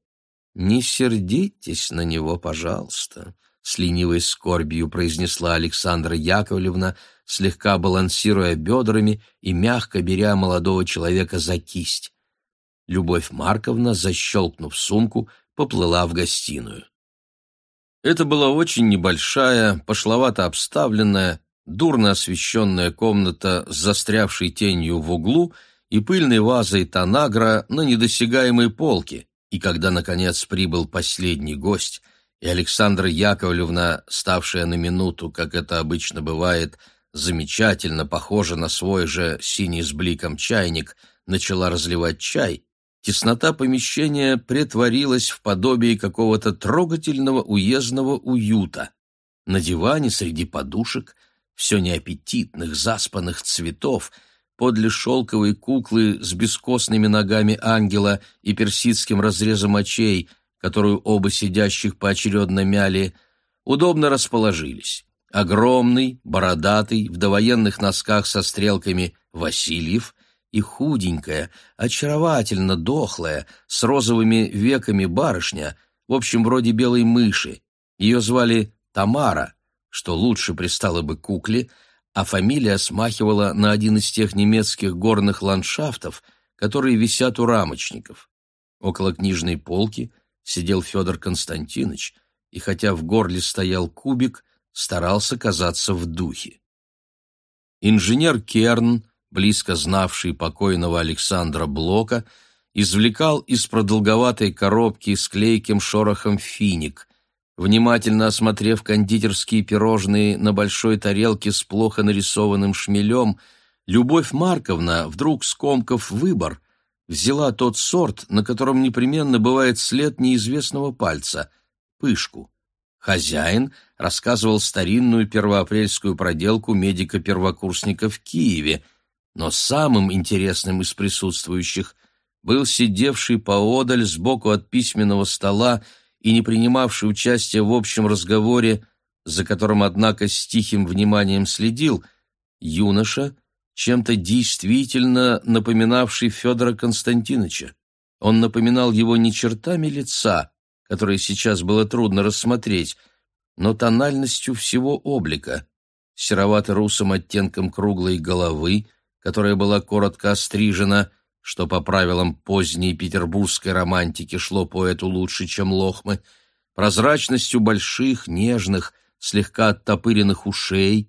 «Не сердитесь на него, пожалуйста», — с ленивой скорбью произнесла Александра Яковлевна, слегка балансируя бедрами и мягко беря молодого человека за кисть. Любовь Марковна, защелкнув сумку, поплыла в гостиную. Это была очень небольшая, пошловато обставленная, дурно освещенная комната с застрявшей тенью в углу и пыльной вазой танагра на недосягаемой полке, и когда, наконец, прибыл последний гость, и Александра Яковлевна, ставшая на минуту, как это обычно бывает, замечательно похожа на свой же синий с бликом чайник, начала разливать чай, теснота помещения претворилась в подобие какого-то трогательного уездного уюта. На диване среди подушек, все неаппетитных, заспанных цветов, подле шелковой куклы с бескостными ногами ангела и персидским разрезом очей, которую оба сидящих поочередно мяли, удобно расположились. Огромный, бородатый, в довоенных носках со стрелками Васильев и худенькая, очаровательно дохлая, с розовыми веками барышня, в общем, вроде белой мыши. Ее звали Тамара, что лучше пристало бы кукле, а фамилия смахивала на один из тех немецких горных ландшафтов, которые висят у рамочников. Около книжной полки сидел Федор Константинович, и хотя в горле стоял кубик, старался казаться в духе. Инженер Керн близко знавший покойного Александра Блока, извлекал из продолговатой коробки с клейким шорохом финик. Внимательно осмотрев кондитерские пирожные на большой тарелке с плохо нарисованным шмелем, Любовь Марковна, вдруг скомкав выбор, взяла тот сорт, на котором непременно бывает след неизвестного пальца — пышку. Хозяин рассказывал старинную первоапрельскую проделку медика-первокурсника в Киеве — но самым интересным из присутствующих был сидевший поодаль сбоку от письменного стола и не принимавший участия в общем разговоре, за которым, однако, с тихим вниманием следил, юноша, чем-то действительно напоминавший Федора Константиновича. Он напоминал его не чертами лица, которые сейчас было трудно рассмотреть, но тональностью всего облика, серовато-русым оттенком круглой головы, которая была коротко острижена, что по правилам поздней петербургской романтики шло поэту лучше, чем лохмы, прозрачностью больших, нежных, слегка оттопыренных ушей,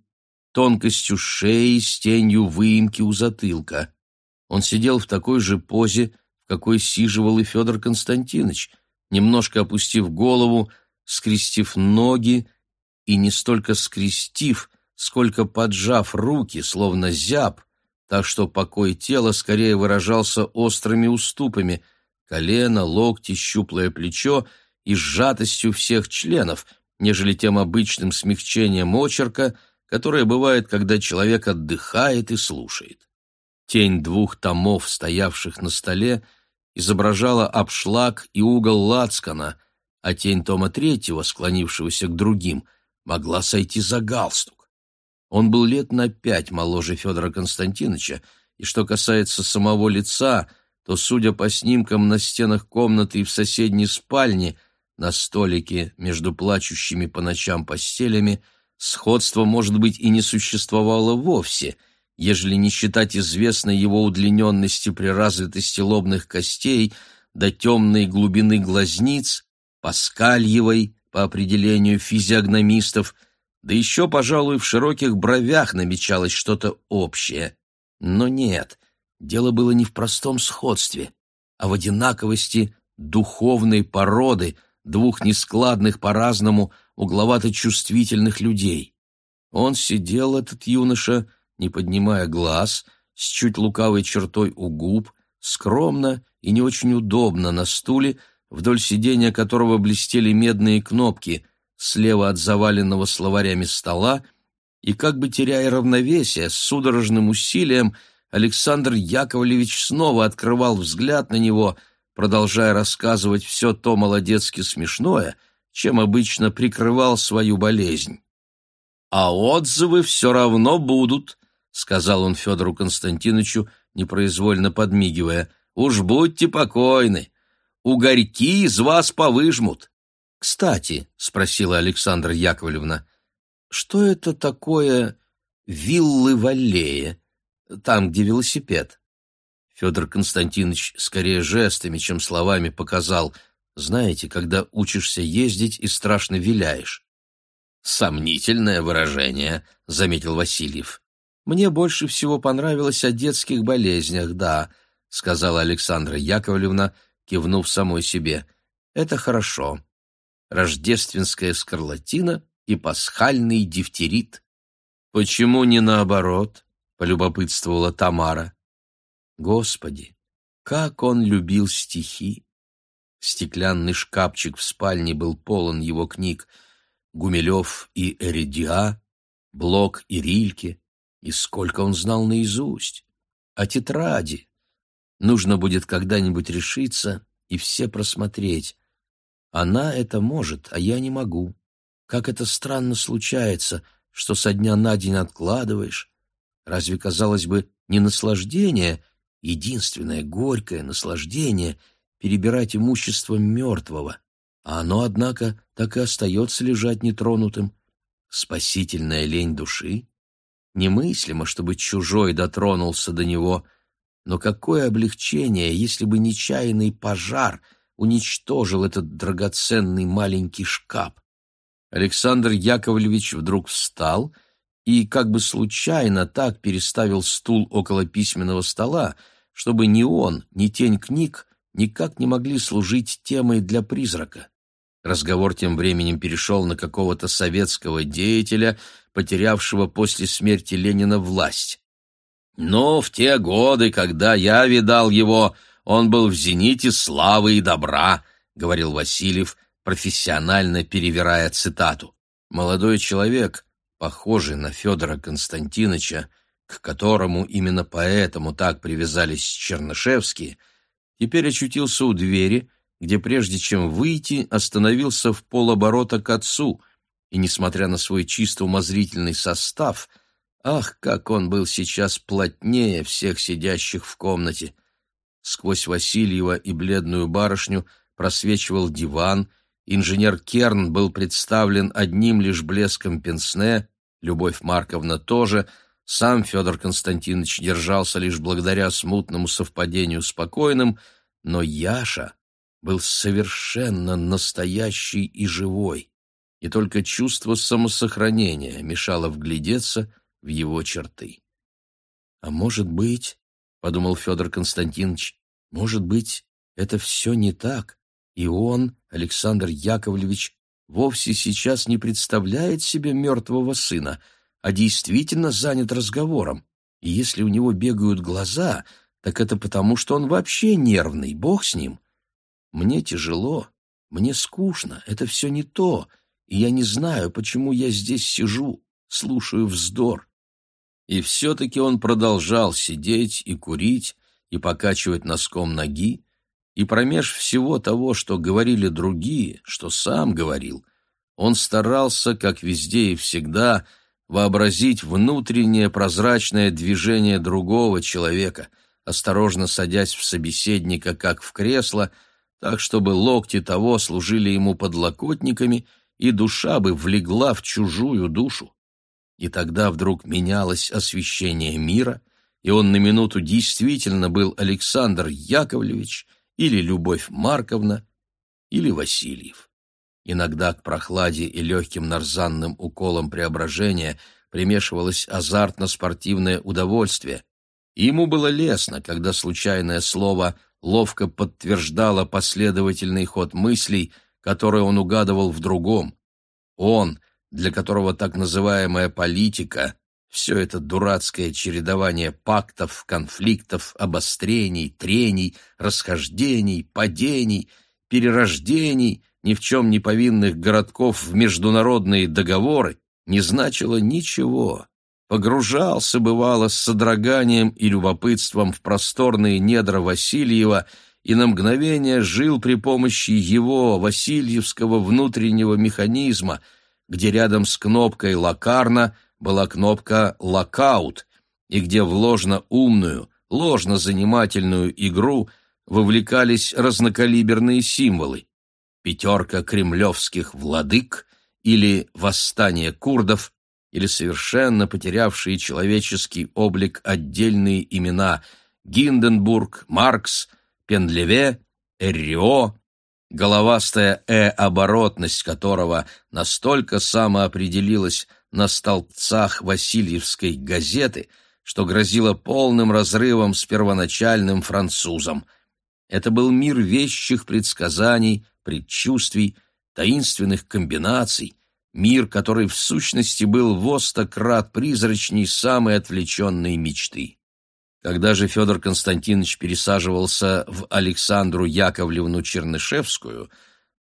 тонкостью шеи с тенью выемки у затылка. Он сидел в такой же позе, в какой сиживал и Федор Константинович, немножко опустив голову, скрестив ноги и не столько скрестив, сколько поджав руки, словно зяб, так что покой тела скорее выражался острыми уступами — колено, локти, щуплое плечо и сжатостью всех членов, нежели тем обычным смягчением очерка, которое бывает, когда человек отдыхает и слушает. Тень двух томов, стоявших на столе, изображала обшлаг и угол лацкана, а тень тома третьего, склонившегося к другим, могла сойти за галстук. Он был лет на пять моложе Федора Константиновича, и что касается самого лица, то, судя по снимкам на стенах комнаты и в соседней спальне, на столике между плачущими по ночам постелями, сходство, может быть, и не существовало вовсе, ежели не считать известной его удлиненности при развитости лобных костей до темной глубины глазниц, паскальевой, по определению физиогномистов, да еще, пожалуй, в широких бровях намечалось что-то общее. Но нет, дело было не в простом сходстве, а в одинаковости духовной породы двух нескладных по-разному угловато-чувствительных людей. Он сидел, этот юноша, не поднимая глаз, с чуть лукавой чертой у губ, скромно и не очень удобно на стуле, вдоль сиденья которого блестели медные кнопки, слева от заваленного словарями стола, и, как бы теряя равновесие, с судорожным усилием Александр Яковлевич снова открывал взгляд на него, продолжая рассказывать все то молодецки смешное, чем обычно прикрывал свою болезнь. «А отзывы все равно будут», — сказал он Федору Константиновичу, непроизвольно подмигивая. «Уж будьте покойны, угорьки из вас повыжмут. «Кстати», — спросила Александра Яковлевна, — «что это такое виллы в аллее, там, где велосипед?» Федор Константинович скорее жестами, чем словами показал, знаете, когда учишься ездить и страшно виляешь. «Сомнительное выражение», — заметил Васильев. «Мне больше всего понравилось о детских болезнях, да», — сказала Александра Яковлевна, кивнув самой себе. «Это хорошо рождественская скарлатина и пасхальный дифтерит. «Почему не наоборот?» — полюбопытствовала Тамара. Господи, как он любил стихи! Стеклянный шкафчик в спальне был полон его книг Гумилев и Эридиа, Блок и Рильке, и сколько он знал наизусть. А тетради? Нужно будет когда-нибудь решиться и все просмотреть. Она это может, а я не могу. Как это странно случается, что со дня на день откладываешь. Разве, казалось бы, не наслаждение, единственное горькое наслаждение перебирать имущество мертвого, а оно, однако, так и остается лежать нетронутым. Спасительная лень души? Немыслимо, чтобы чужой дотронулся до него, но какое облегчение, если бы нечаянный пожар — уничтожил этот драгоценный маленький шкаф. Александр Яковлевич вдруг встал и как бы случайно так переставил стул около письменного стола, чтобы ни он, ни тень книг никак не могли служить темой для призрака. Разговор тем временем перешел на какого-то советского деятеля, потерявшего после смерти Ленина власть. Но в те годы, когда я видал его, он был в зените славы и добра, говорил Васильев, профессионально перевирая цитату. Молодой человек, похожий на Федора Константиновича, к которому именно поэтому так привязались Чернышевские, теперь очутился у двери, где прежде чем выйти, остановился в полоборота к отцу, и, несмотря на свой чисто умозрительный состав, ах, как он был сейчас плотнее всех сидящих в комнате! Сквозь Васильева и бледную барышню просвечивал диван, инженер Керн был представлен одним лишь блеском пенсне, Любовь Марковна тоже, сам Федор Константинович держался лишь благодаря смутному совпадению спокойным, но Яша был совершенно настоящий и живой, и только чувство самосохранения мешало вглядеться в его черты. А может быть, — подумал Федор Константинович. «Может быть, это все не так, и он, Александр Яковлевич, вовсе сейчас не представляет себе мертвого сына, а действительно занят разговором. И если у него бегают глаза, так это потому, что он вообще нервный, бог с ним. Мне тяжело, мне скучно, это все не то, и я не знаю, почему я здесь сижу, слушаю вздор. И все-таки он продолжал сидеть и курить, и покачивать носком ноги, и промеж всего того, что говорили другие, что сам говорил, он старался, как везде и всегда, вообразить внутреннее прозрачное движение другого человека, осторожно садясь в собеседника, как в кресло, так, чтобы локти того служили ему подлокотниками, и душа бы влегла в чужую душу и тогда вдруг менялось освещение мира, и он на минуту действительно был Александр Яковлевич или Любовь Марковна или Васильев. Иногда к прохладе и легким нарзанным уколам преображения примешивалось азартно-спортивное удовольствие. И ему было лестно, когда случайное слово ловко подтверждало последовательный ход мыслей, который он угадывал в другом. Он — для которого так называемая политика — все это дурацкое чередование пактов, конфликтов, обострений, трений, расхождений, падений, перерождений ни в чем не повинных городков в международные договоры не значило ничего. Погружался, бывало, с содроганием и любопытством в просторные недра Васильева и на мгновение жил при помощи его, Васильевского внутреннего механизма — где рядом с кнопкой «Локарна» была кнопка «Локаут», и где в ложно-умную, ложно-занимательную игру вовлекались разнокалиберные символы. пятерка кремлевских владык или восстание курдов, или совершенно потерявшие человеческий облик отдельные имена Гинденбург, Маркс, Пенлеве, Эррио, головастая «э», которого настолько самоопределилась на столбцах Васильевской газеты, что грозило полным разрывом с первоначальным французом. Это был мир вещих предсказаний, предчувствий, таинственных комбинаций, мир, который в сущности был во сто призрачней самой отвлеченной мечты. Когда же Федор Константинович пересаживался в Александру Яковлевну Чернышевскую,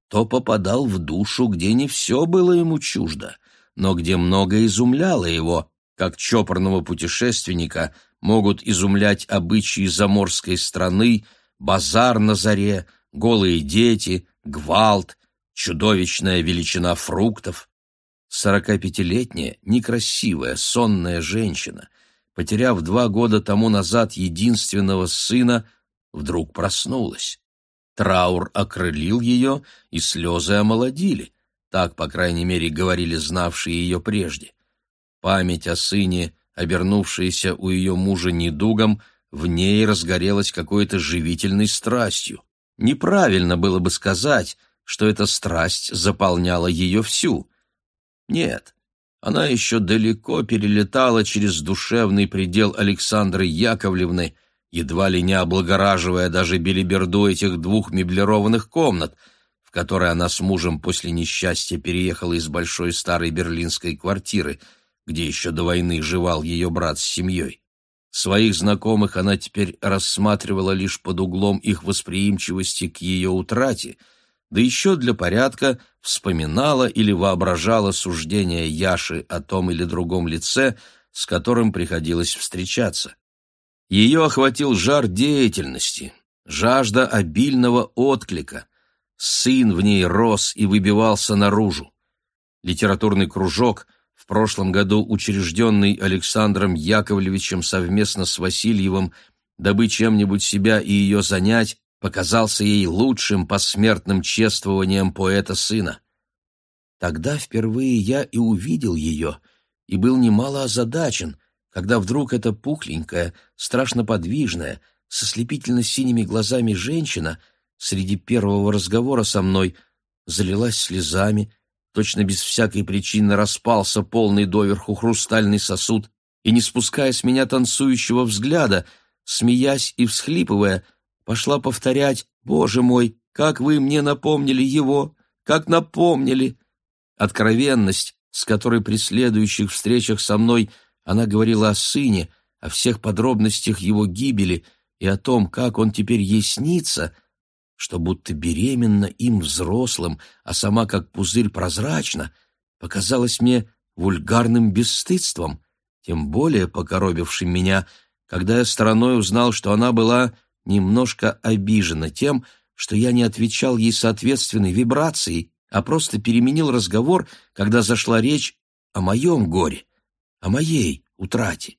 то попадал в душу, где не все было ему чуждо, но где многое изумляло его, как чопорного путешественника могут изумлять обычаи заморской страны, базар на заре, голые дети, гвалт, чудовищная величина фруктов. Сорокапятилетняя, некрасивая, сонная женщина, потеряв два года тому назад единственного сына, вдруг проснулась. Траур окрылил ее, и слезы омолодили. Так, по крайней мере, говорили знавшие ее прежде. Память о сыне, обернувшаяся у ее мужа недугом, в ней разгорелась какой-то живительной страстью. Неправильно было бы сказать, что эта страсть заполняла ее всю. Нет, она еще далеко перелетала через душевный предел Александры Яковлевны, едва ли не облагораживая даже белиберду этих двух меблированных комнат, в которые она с мужем после несчастья переехала из большой старой берлинской квартиры, где еще до войны жевал ее брат с семьей. Своих знакомых она теперь рассматривала лишь под углом их восприимчивости к ее утрате, да еще для порядка вспоминала или воображала суждения Яши о том или другом лице, с которым приходилось встречаться. Ее охватил жар деятельности, жажда обильного отклика. Сын в ней рос и выбивался наружу. Литературный кружок — в прошлом году учрежденный Александром Яковлевичем совместно с Васильевым, дабы чем-нибудь себя и ее занять, показался ей лучшим посмертным чествованием поэта-сына. Тогда впервые я и увидел ее, и был немало озадачен, когда вдруг эта пухленькая, страшно подвижная, со слепительно-синими глазами женщина среди первого разговора со мной залилась слезами, точно без всякой причины распался полный доверху хрустальный сосуд, и, не спуская с меня танцующего взгляда, смеясь и всхлипывая, пошла повторять «Боже мой, как вы мне напомнили его! Как напомнили!» Откровенность, с которой при следующих встречах со мной она говорила о сыне, о всех подробностях его гибели и о том, как он теперь ей что будто беременна им взрослым, а сама как пузырь прозрачна, показалось мне вульгарным бесстыдством, тем более покоробившим меня, когда я стороной узнал, что она была немножко обижена тем, что я не отвечал ей соответственной вибрацией, а просто переменил разговор, когда зашла речь о моем горе, о моей утрате.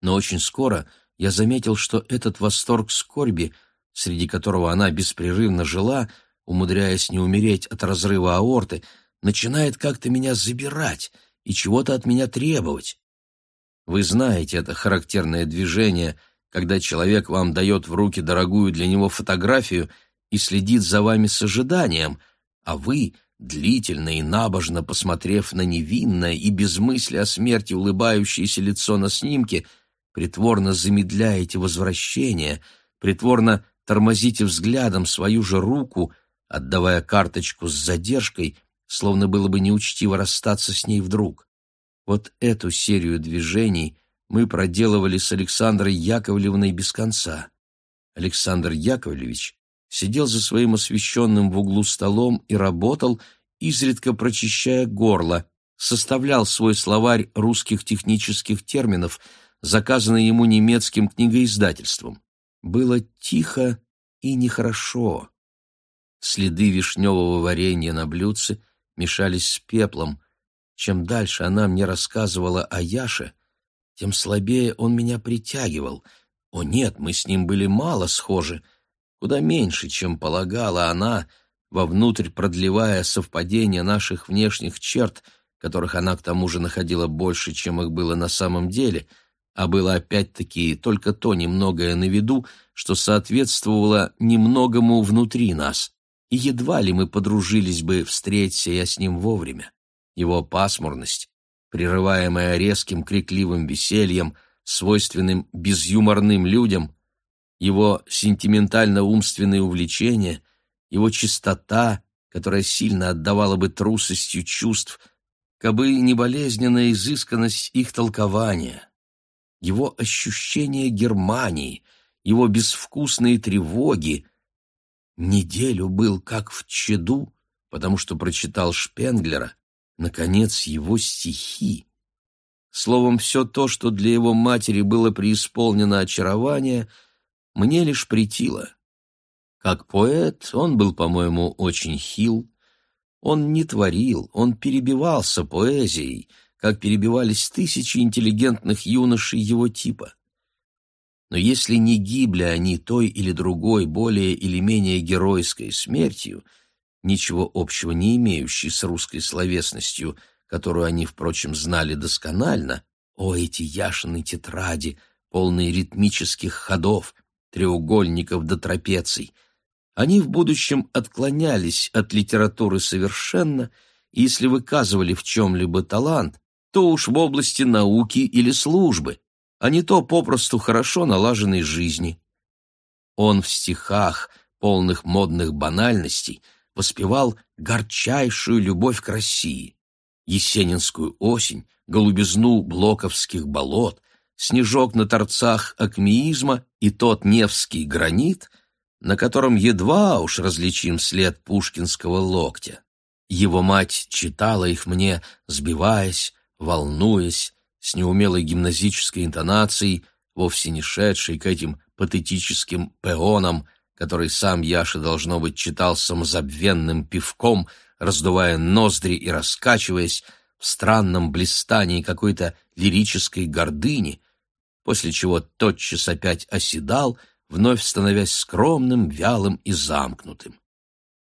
Но очень скоро я заметил, что этот восторг скорби — среди которого она беспрерывно жила, умудряясь не умереть от разрыва аорты, начинает как-то меня забирать и чего-то от меня требовать. Вы знаете это характерное движение, когда человек вам дает в руки дорогую для него фотографию и следит за вами с ожиданием, а вы, длительно и набожно посмотрев на невинное и без мысли о смерти улыбающееся лицо на снимке, притворно замедляете возвращение, притворно тормозите взглядом свою же руку, отдавая карточку с задержкой, словно было бы неучтиво расстаться с ней вдруг. Вот эту серию движений мы проделывали с Александрой Яковлевной без конца. Александр Яковлевич сидел за своим освещенным в углу столом и работал, изредка прочищая горло, составлял свой словарь русских технических терминов, заказанный ему немецким книгоиздательством. Было тихо и нехорошо. Следы вишневого варенья на блюдце мешались с пеплом. Чем дальше она мне рассказывала о Яше, тем слабее он меня притягивал. О нет, мы с ним были мало схожи, куда меньше, чем полагала она, вовнутрь продлевая совпадение наших внешних черт, которых она к тому же находила больше, чем их было на самом деле, а было опять-таки только то немногое на виду, что соответствовало немногому внутри нас, и едва ли мы подружились бы, встреться я с ним вовремя. Его пасмурность, прерываемая резким крикливым весельем, свойственным безюморным людям, его сентиментально-умственные увлечения, его чистота, которая сильно отдавала бы трусостью чувств, кабы не болезненная изысканность их толкования, его ощущение Германии, его безвкусные тревоги. Неделю был как в чаду, потому что прочитал Шпенглера, наконец, его стихи. Словом, все то, что для его матери было преисполнено очарования, мне лишь притило. Как поэт он был, по-моему, очень хил. Он не творил, он перебивался поэзией, как перебивались тысячи интеллигентных юношей его типа. Но если не гибли они той или другой, более или менее геройской смертью, ничего общего не имеющей с русской словесностью, которую они, впрочем, знали досконально, о, эти Яшины тетради, полные ритмических ходов, треугольников до трапеций — они в будущем отклонялись от литературы совершенно, и если выказывали в чем-либо талант, то уж в области науки или службы, а не то попросту хорошо налаженной жизни. Он в стихах, полных модных банальностей, воспевал горчайшую любовь к России, есенинскую осень, голубизну блоковских болот, снежок на торцах акмеизма и тот невский гранит, на котором едва уж различим след пушкинского локтя. Его мать читала их мне, сбиваясь, волнуясь, с неумелой гимназической интонацией, вовсе не шедшей к этим патетическим пеонам, который сам Яша, должно быть, читал самозабвенным пивком, раздувая ноздри и раскачиваясь в странном блистании какой-то лирической гордыни, после чего тотчас опять оседал, вновь становясь скромным, вялым и замкнутым.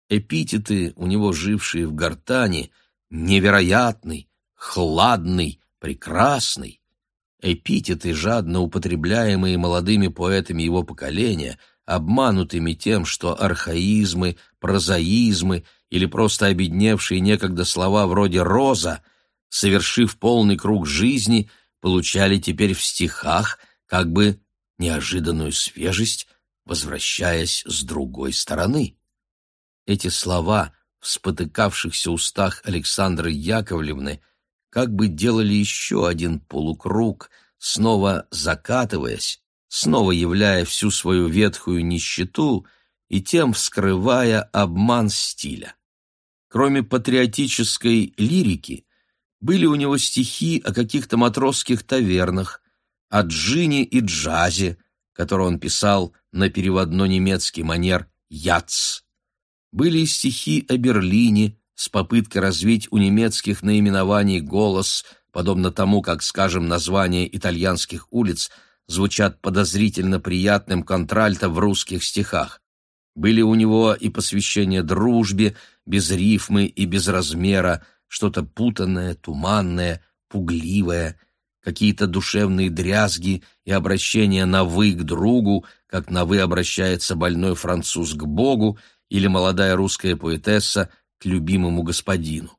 Эпитеты, у него жившие в гортани, невероятный, хладный, прекрасный, эпитеты, жадно употребляемые молодыми поэтами его поколения, обманутыми тем, что архаизмы, прозаизмы или просто обедневшие некогда слова вроде «роза», совершив полный круг жизни, получали теперь в стихах как бы неожиданную свежесть, возвращаясь с другой стороны. Эти слова в спотыкавшихся устах Александры Яковлевны как бы делали еще один полукруг, снова закатываясь, снова являя всю свою ветхую нищету и тем вскрывая обман стиля. Кроме патриотической лирики, были у него стихи о каких-то матросских тавернах, о джине и джазе, который он писал на переводно-немецкий манер «яц». Были и стихи о Берлине с попыткой развить у немецких наименований голос, подобно тому, как, скажем, названия итальянских улиц звучат подозрительно приятным контральто в русских стихах. Были у него и посвящения дружбе, без рифмы и без размера, что-то путанное, туманное, пугливое, какие-то душевные дрязги и обращения на «вы» к другу, как на «вы» обращается больной француз к Богу или молодая русская поэтесса к любимому господину.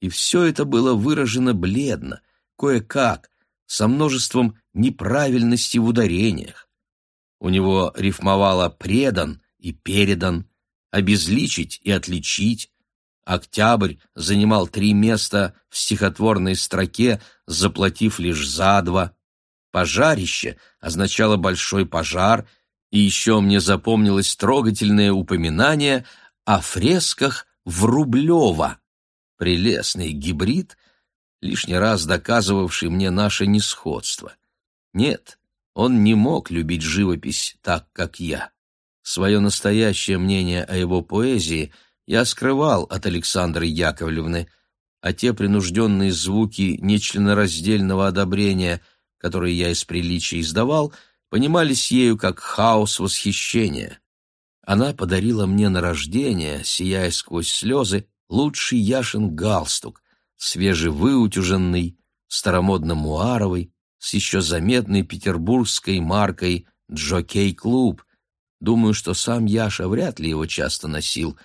И все это было выражено бледно, кое-как, со множеством неправильностей в ударениях. У него рифмовало «предан» и «передан», «обезличить» и «отличить», Октябрь занимал три места в стихотворной строке, заплатив лишь за два. Пожарище означало большой пожар, и еще мне запомнилось трогательное упоминание о фресках Врублева. Прелестный гибрид, лишний раз доказывавший мне наше несходство. Нет, он не мог любить живопись так, как я. Свое настоящее мнение о его поэзии – я скрывал от Александры Яковлевны, а те принужденные звуки нечленораздельного одобрения, которые я из приличия издавал, понимались ею как хаос восхищения. она подарила мне на рождение, сияя сквозь слезы, лучший Яшин галстук, свежевыутюженный, старомодно-муаровый, с еще заметной петербургской маркой «Джокей-клуб». Думаю, что сам Яша вряд ли его часто носил,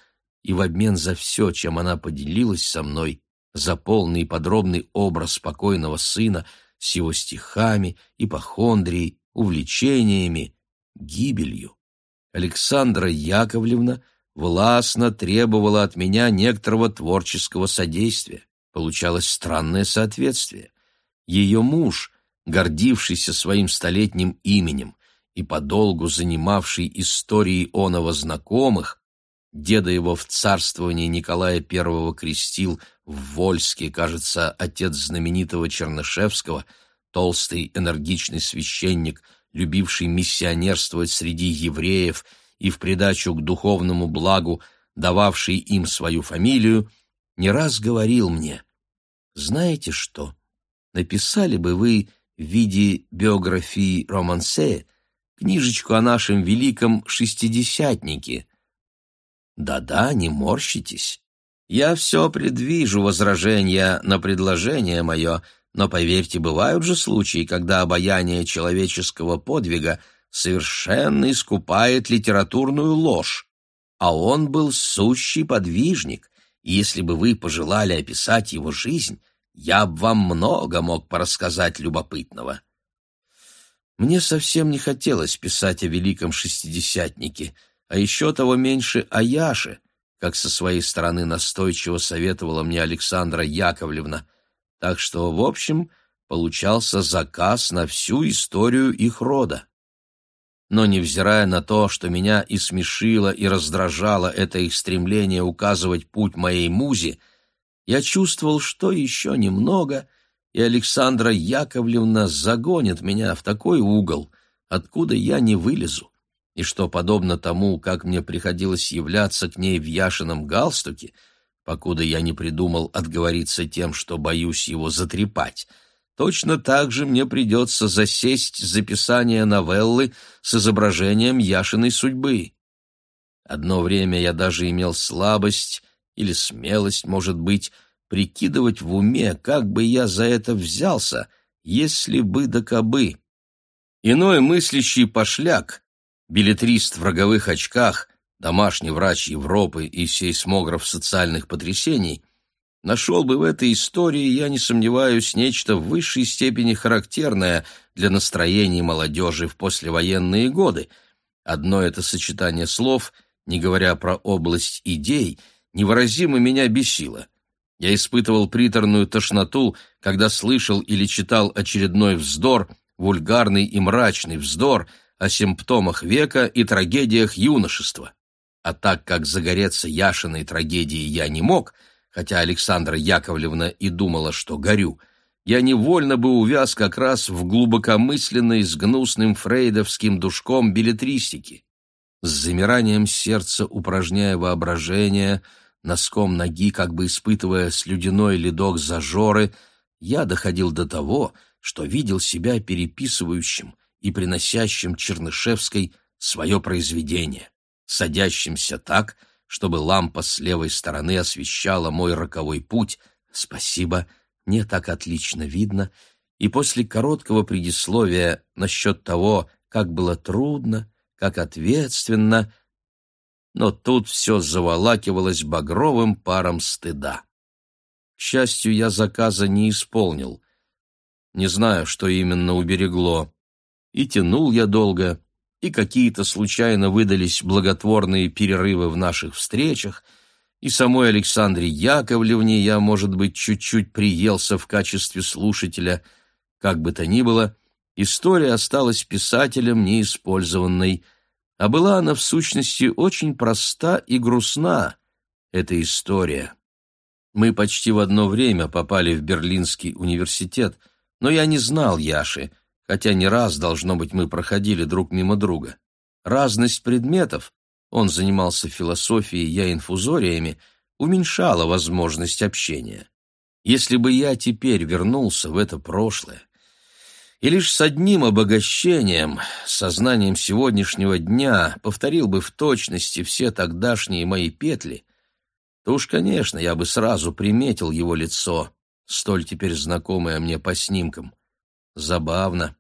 и в обмен за все, чем она поделилась со мной, за полный и подробный образ спокойного сына с его стихами, ипохондрией, увлечениями, гибелью. Александра Яковлевна властно требовала от меня некоторого творческого содействия. Получалось странное соответствие. Ее муж, гордившийся своим столетним именем и подолгу занимавший историей оного знакомых, деда его в царствовании Николая I крестил в Вольске, кажется, отец знаменитого Чернышевского, толстый энергичный священник, любивший миссионерствовать среди евреев и в придачу к духовному благу дававший им свою фамилию, не раз говорил мне, «Знаете что, написали бы вы в виде биографии романсе книжечку о нашем великом шестидесятнике. Да-да, не морщитесь. Я все предвижу возражения на предложение мое, но, поверьте, бывают же случаи, когда обаяние человеческого подвига совершенно искупает литературную ложь. А он был сущий подвижник, и если бы вы пожелали описать его жизнь, я б вам много мог порассказать любопытного. Мне совсем не хотелось писать о великом шестидесятнике, а еще того меньше о Яше, как со своей стороны настойчиво советовала мне Александра Яковлевна, так что, в общем, получался заказ на всю историю их рода. Но, невзирая на то, что меня и смешило, и раздражало это их стремление указывать путь моей музе, я чувствовал, что еще немного, и Александра Яковлевна загонит меня в такой угол, откуда я не вылезу, и что, подобно тому, как мне приходилось являться к ней в Яшином галстуке, покуда я не придумал отговориться тем, что боюсь его затрепать, точно так же мне придется засесть записание новеллы с изображением Яшиной судьбы. Одно время я даже имел слабость или смелость, может быть, прикидывать в уме, как бы я за это взялся, если бы да кобы. Иной мыслящий пошляк, билетрист в роговых очках, домашний врач Европы и сейсмограф социальных потрясений, нашел бы в этой истории, я не сомневаюсь, нечто в высшей степени характерное для настроений молодежи в послевоенные годы. Одно это сочетание слов, не говоря про область идей — невыразимо меня бесило. Я испытывал приторную тошноту, когда слышал или читал очередной вздор, вульгарный и мрачный вздор о симптомах века и трагедиях юношества. А так как загореться Яшиной трагедией я не мог, хотя Александра Яковлевна и думала, что горю, я невольно бы увяз как раз в глубокомысленной с гнусным фрейдовским душком билетристики. С замиранием сердца упражняя воображение — носком ноги, как бы испытывая слюдяной ледок зажоры, я доходил до того, что видел себя переписывающим и приносящим Чернышевской свое произведение, садящимся так, чтобы лампа с левой стороны освещала мой роковой путь. Спасибо, мне так отлично видно. И после короткого предисловия насчет того, как было трудно, как ответственно — но тут все заволакивалось багровым паром стыда. К счастью, я заказа не исполнил. Не знаю, что именно уберегло. И тянул я долго, и какие-то случайно выдались благотворные перерывы в наших встречах, и самой Александре Яковлевне я, может быть, чуть-чуть приелся в качестве слушателя. Как бы то ни было, история осталась писателем неиспользованной — а была она в сущности очень проста и грустна, эта история. Мы почти в одно время попали в Берлинский университет, но я не знал Яши, хотя не раз, должно быть, мы проходили друг мимо друга. Разность предметов, он занимался философией, я инфузориями, уменьшала возможность общения. Если бы я теперь вернулся в это прошлое, и лишь с одним обогащением, сознанием сегодняшнего дня, повторил бы в точности все тогдашние мои петли, то уж, конечно, я бы сразу приметил его лицо, столь теперь знакомое мне по снимкам. Забавно,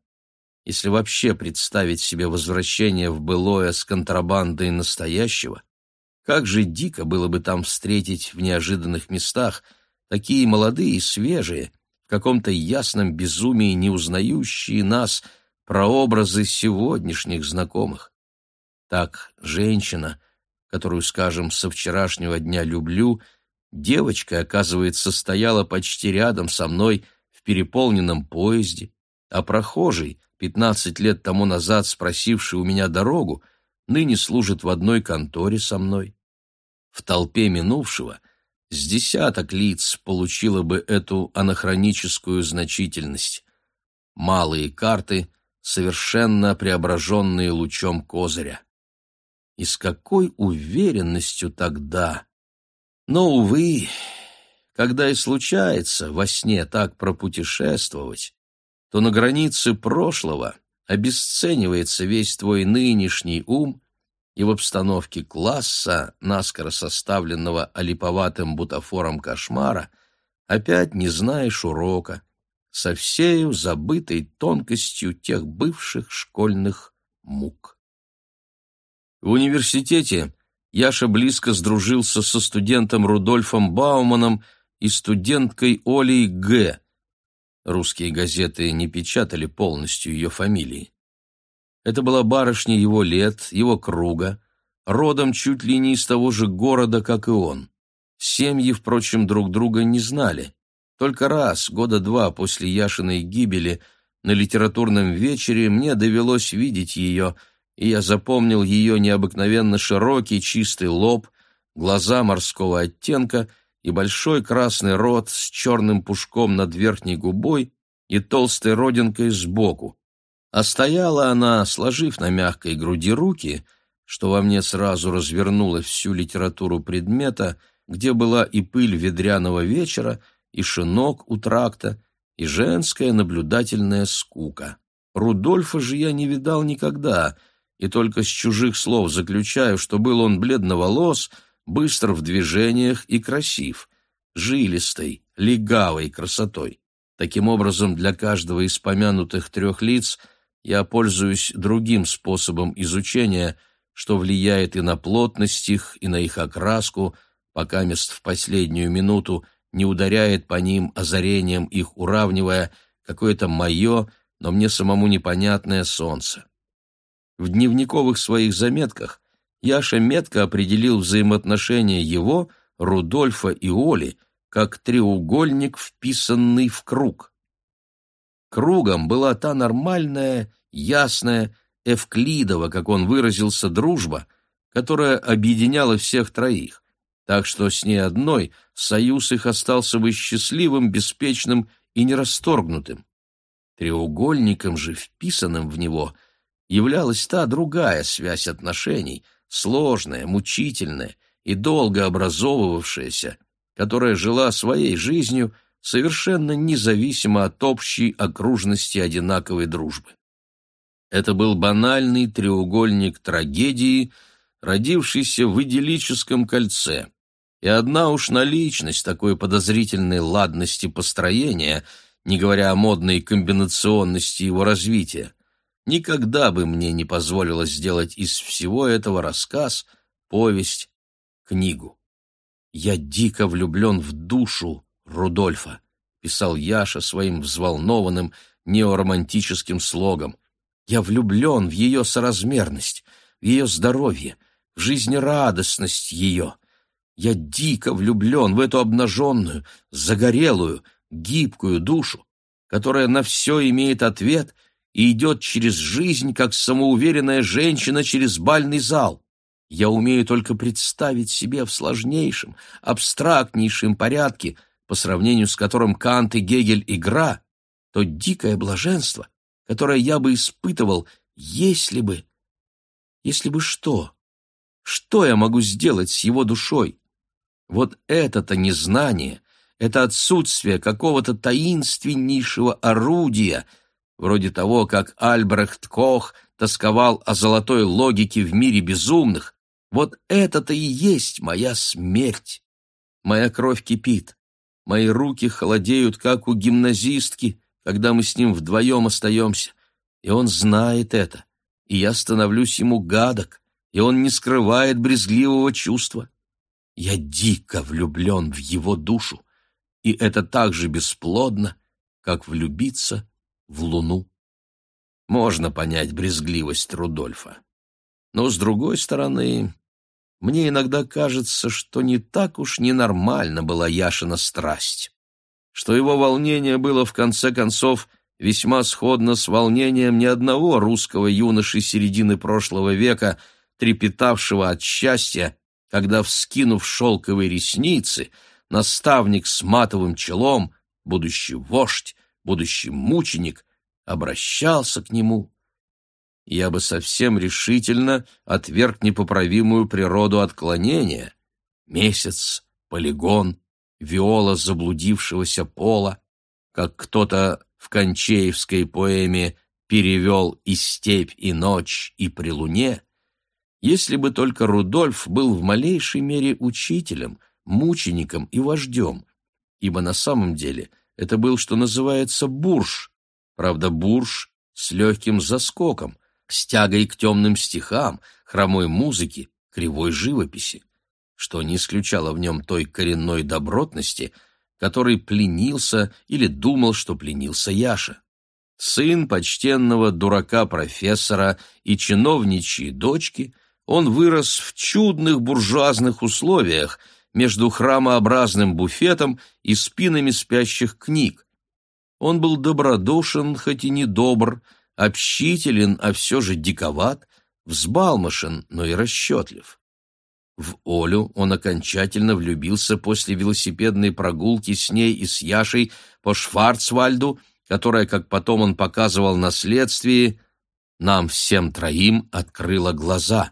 если вообще представить себе возвращение в былое с контрабандой настоящего, как же дико было бы там встретить в неожиданных местах такие молодые и свежие, в каком-то ясном безумии не узнающие нас прообразы сегодняшних знакомых. Так женщина, которую, скажем, со вчерашнего дня люблю, девочка, оказывается, стояла почти рядом со мной в переполненном поезде, а прохожий, пятнадцать лет тому назад спросивший у меня дорогу, ныне служит в одной конторе со мной. В толпе минувшего — с десяток лиц получило бы эту анахроническую значительность. Малые карты, совершенно преображенные лучом козыря. И с какой уверенностью тогда! Но, увы, когда и случается во сне так пропутешествовать, то на границе прошлого обесценивается весь твой нынешний ум и в обстановке класса, наскоро составленного олиповатым бутафором кошмара, опять не знаешь урока, со всею забытой тонкостью тех бывших школьных мук. В университете Яша близко сдружился со студентом Рудольфом Бауманом и студенткой Олей Г. Русские газеты не печатали полностью ее фамилии. Это была барышня его лет, его круга, родом чуть ли не из того же города, как и он. Семьи, впрочем, друг друга не знали. Только раз, года два после Яшиной гибели, на литературном вечере мне довелось видеть ее, и я запомнил ее необыкновенно широкий чистый лоб, глаза морского оттенка и большой красный рот с черным пушком над верхней губой и толстой родинкой сбоку. А стояла она, сложив на мягкой груди руки, что во мне сразу развернуло всю литературу предмета, где была и пыль ведряного вечера, и шинок у тракта, и женская наблюдательная скука. Рудольфа же я не видал никогда, и только с чужих слов заключаю, что был он бледноволос, быстр в движениях и красив, жилистой, легавой красотой. Таким образом, для каждого из помянутых трех лиц – я пользуюсь другим способом изучения, что влияет и на плотность их, и на их окраску, пока мест в последнюю минуту не ударяет по ним озарением их уравнивая какое-то мое, но мне самому непонятное солнце. В дневниковых своих заметках Яша метко определил взаимоотношения его, Рудольфа и Оли, как треугольник, вписанный в круг. Кругом была та нормальная, ясная, Эвклидова, как он выразился, дружба, которая объединяла всех троих, так что с ней одной союз их остался бы счастливым, беспечным и нерасторгнутым. Треугольником же, вписанным в него, являлась та другая связь отношений, сложная, мучительная и долго образовывавшаяся, которая жила своей жизнью совершенно независимо от общей окружности одинаковой дружбы. Это был банальный треугольник трагедии, родившийся в идиллическом кольце. И одна уж наличность такой подозрительной ладности построения, не говоря о модной комбинационности его развития, никогда бы мне не позволила сделать из всего этого рассказ, повесть, книгу. Я дико влюблен в душу Рудольфа, писал Яша своим взволнованным неоромантическим слогом. Я влюблен в ее соразмерность, в ее здоровье, в жизнерадостность ее. Я дико влюблен в эту обнаженную, загорелую, гибкую душу, которая на все имеет ответ и идет через жизнь, как самоуверенная женщина через бальный зал. Я умею только представить себе в сложнейшем, абстрактнейшем порядке по сравнению с которым Кант и Гегель — игра, то дикое блаженство, которое я бы испытывал, если бы... Если бы что? Что я могу сделать с его душой? Вот это-то незнание, это отсутствие какого-то таинственнейшего орудия, вроде того, как Альбрехт Кох тосковал о золотой логике в мире безумных, вот это-то и есть моя смерть. Моя кровь кипит, мои руки холодеют, как у гимназистки, когда мы с ним вдвоем остаемся, и он знает это, и я становлюсь ему гадок, и он не скрывает брезгливого чувства. Я дико влюблен в его душу, и это так же бесплодно, как влюбиться в луну. Можно понять брезгливость Рудольфа. Но, с другой стороны, мне иногда кажется, что не так уж ненормально была Яшина страсть, что его волнение было, в конце концов, весьма сходно с волнением ни одного русского юноши середины прошлого века, трепетавшего от счастья, когда, вскинув шелковые ресницы, наставник с матовым челом, будущий вождь, будущий мученик, обращался к нему. Я бы совсем решительно отверг непоправимую природу отклонения. Месяц, полигон, виола заблудившегося пола, как кто-то в кончеевской поэме перевел и степь, и ночь, и при луне, если бы только Рудольф был в малейшей мере учителем, мучеником и вождем, ибо на самом деле это был, что называется, бурж, правда, бурж с легким заскоком, с тягой к темным стихам, хромой музыке, кривой живописи, что не исключало в нем той коренной добротности, который пленился или думал, что пленился Яша. Сын почтенного дурака-профессора и чиновничьей дочки, он вырос в чудных буржуазных условиях между храмообразным буфетом и спинами спящих книг. Он был добродушен, хоть и не добр, общителен, а все же диковат, взбалмошен, но и расчетлив. В Олю он окончательно влюбился после велосипедной прогулки с ней и с Яшей по Шварцвальду, которая, как потом он показывал на следствии, нам всем троим открыла глаза.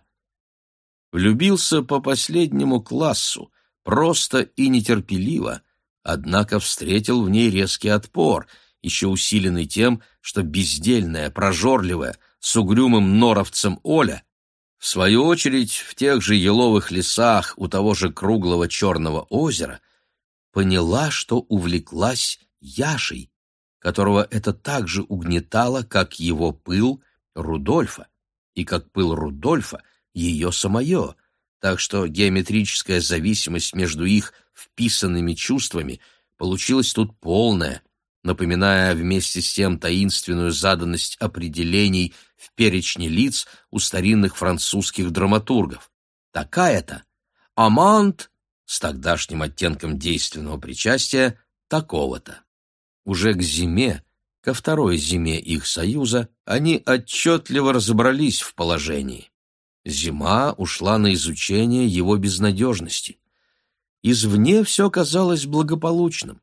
Влюбился по последнему классу, просто и нетерпеливо, однако встретил в ней резкий отпор, еще усиленный тем, что бездельная, прожорливая, с угрюмым норовцем Оля в свою очередь, в тех же еловых лесах у того же круглого черного озера поняла, что увлеклась Яшей, которого это так же угнетало, как его пыл Рудольфа, и как пыл Рудольфа ее самое, так что геометрическая зависимость между их вписанными чувствами получилась тут полная, напоминая вместе с тем таинственную заданность определений в перечне лиц у старинных французских драматургов. Такая-то «Амант» с тогдашним оттенком действенного причастия такого-то. Уже к зиме, ко второй зиме их союза, они отчетливо разобрались в положении. Зима ушла на изучение его безнадежности. Извне все казалось благополучным.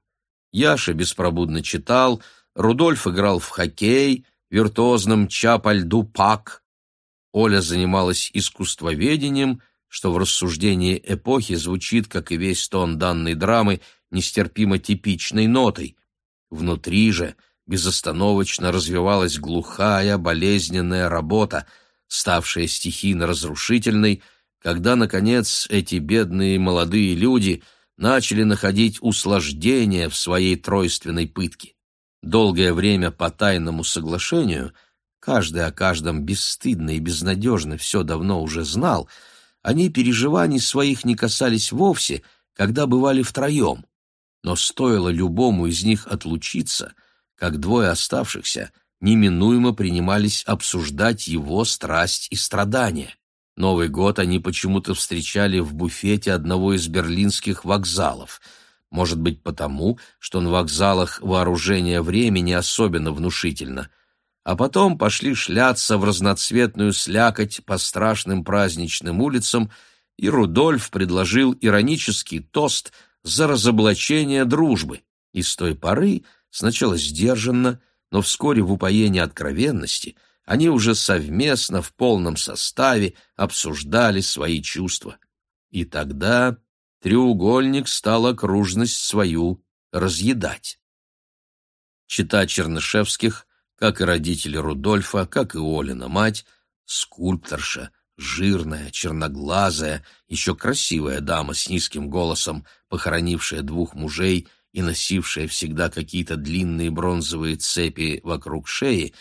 Яша беспробудно читал, Рудольф играл в хоккей, виртуозно мча по льду пак. Оля занималась искусствоведением, что в рассуждении эпохи звучит, как и весь тон данной драмы, нестерпимо типичной нотой. Внутри же безостановочно развивалась глухая, болезненная работа, ставшая стихийно разрушительной, когда, наконец, эти бедные молодые люди — начали находить услаждение в своей тройственной пытке. Долгое время по тайному соглашению, каждый о каждом бесстыдно и безнадежно все давно уже знал, они переживаний своих не касались вовсе, когда бывали втроем. Но стоило любому из них отлучиться, как двое оставшихся неминуемо принимались обсуждать его страсть и страдания. Новый год они почему-то встречали в буфете одного из берлинских вокзалов. Может быть, потому, что на вокзалах вооружение времени особенно внушительно. А потом пошли шляться в разноцветную слякоть по страшным праздничным улицам, и Рудольф предложил иронический тост за разоблачение дружбы. И с той поры, сначала сдержанно, но вскоре в упоении откровенности — они уже совместно в полном составе обсуждали свои чувства. И тогда треугольник стал окружность свою разъедать. Чита Чернышевских как и родители Рудольфа, как и Олина мать, скульпторша, жирная, черноглазая, еще красивая дама с низким голосом, похоронившая двух мужей и носившая всегда какие-то длинные бронзовые цепи вокруг шеи,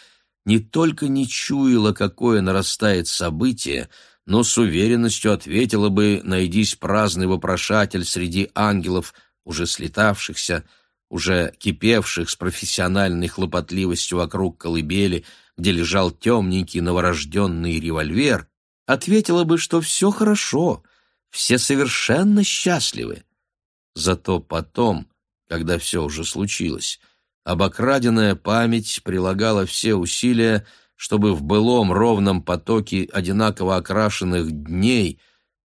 не только не чуяла, какое нарастает событие, но с уверенностью ответила бы, найдись праздный вопрошатель среди ангелов, уже слетавшихся, уже кипевших с профессиональной хлопотливостью вокруг колыбели, где лежал темненький новорожденный револьвер, ответила бы, что все хорошо, все совершенно счастливы. Зато потом, когда все уже случилось, обокраденная память прилагала все усилия, чтобы в былом ровном потоке одинаково окрашенных дней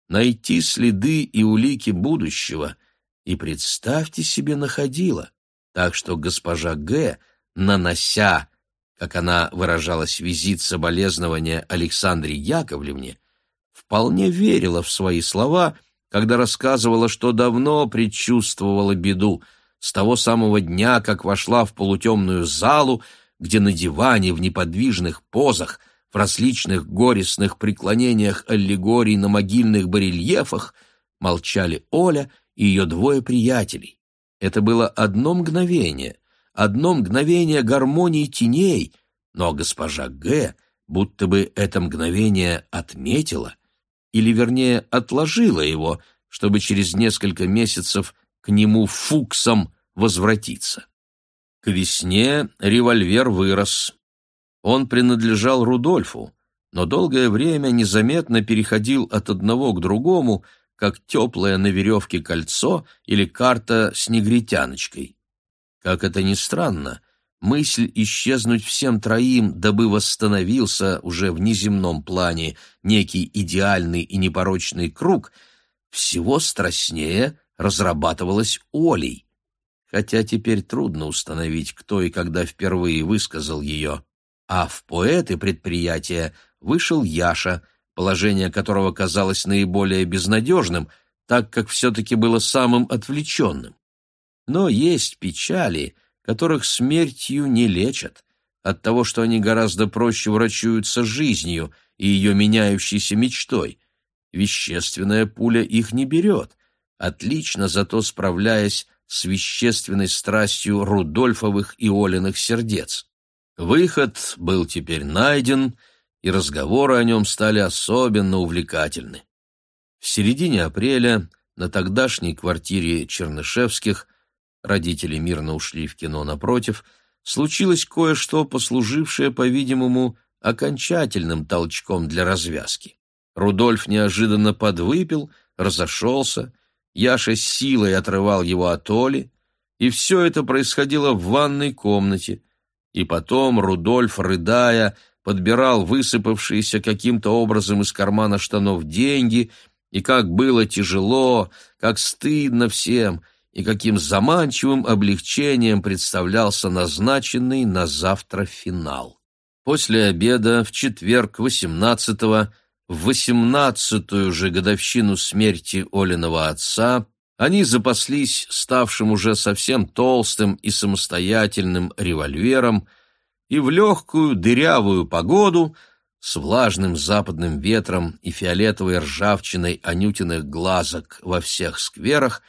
найти следы и улики будущего, и, представьте себе, находила, так что госпожа Г., нанося, как она выражалась, визит соболезнования Александре Яковлевне, вполне верила в свои слова, когда рассказывала, что давно предчувствовала беду, с того самого дня, как вошла в полутемную залу, где на диване в неподвижных позах, в различных горестных преклонениях аллегорий на могильных барельефах молчали Оля и ее двое приятелей. Это было одно мгновение, одно мгновение гармонии теней, но госпожа Г. будто бы это мгновение отметила, или, вернее, отложила его, чтобы через несколько месяцев к нему фуксом возвратиться. К весне револьвер вырос. Он принадлежал Рудольфу, но долгое время незаметно переходил от одного к другому, как теплое на веревке кольцо или карта с негритяночкой. Как это ни странно, мысль исчезнуть всем троим, дабы восстановился уже в неземном плане некий идеальный и непорочный круг, всего страстнее разрабатывалась Олей хотя теперь трудно установить, кто и когда впервые высказал ее. А в поэты предприятия вышел Яша, положение которого казалось наиболее безнадежным, так как все-таки было самым отвлеченным. Но есть печали, которых смертью не лечат, от того, что они гораздо проще врачуются жизнью и ее меняющейся мечтой. Вещественная пуля их не берет, отлично зато справляясь с вещественной страстью Рудольфовых и Олиных сердец. Выход был теперь найден, и разговоры о нем стали особенно увлекательны. В середине апреля на тогдашней квартире Чернышевских родители мирно ушли в кино напротив, случилось кое-что, послужившее, по-видимому, окончательным толчком для развязки. Рудольф неожиданно подвыпил, разошелся, Яша силой отрывал его от Оли, и все это происходило в ванной комнате. И потом Рудольф, рыдая, подбирал высыпавшиеся каким-то образом из кармана штанов деньги, и как было тяжело, как стыдно всем, и каким заманчивым облегчением представлялся назначенный на завтра финал. После обеда в четверг 18-го в восемнадцатую же годовщину смерти Олиного отца они запаслись ставшим уже совсем толстым и самостоятельным револьвером и в легкую дырявую погоду с влажным западным ветром и фиолетовой ржавчиной анютиных глазок во всех скверах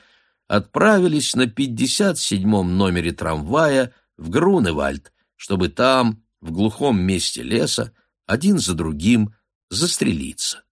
отправились на пятьдесят седьмом номере трамвая в Груневальд, чтобы там, в глухом месте леса, один за другим застрелиться.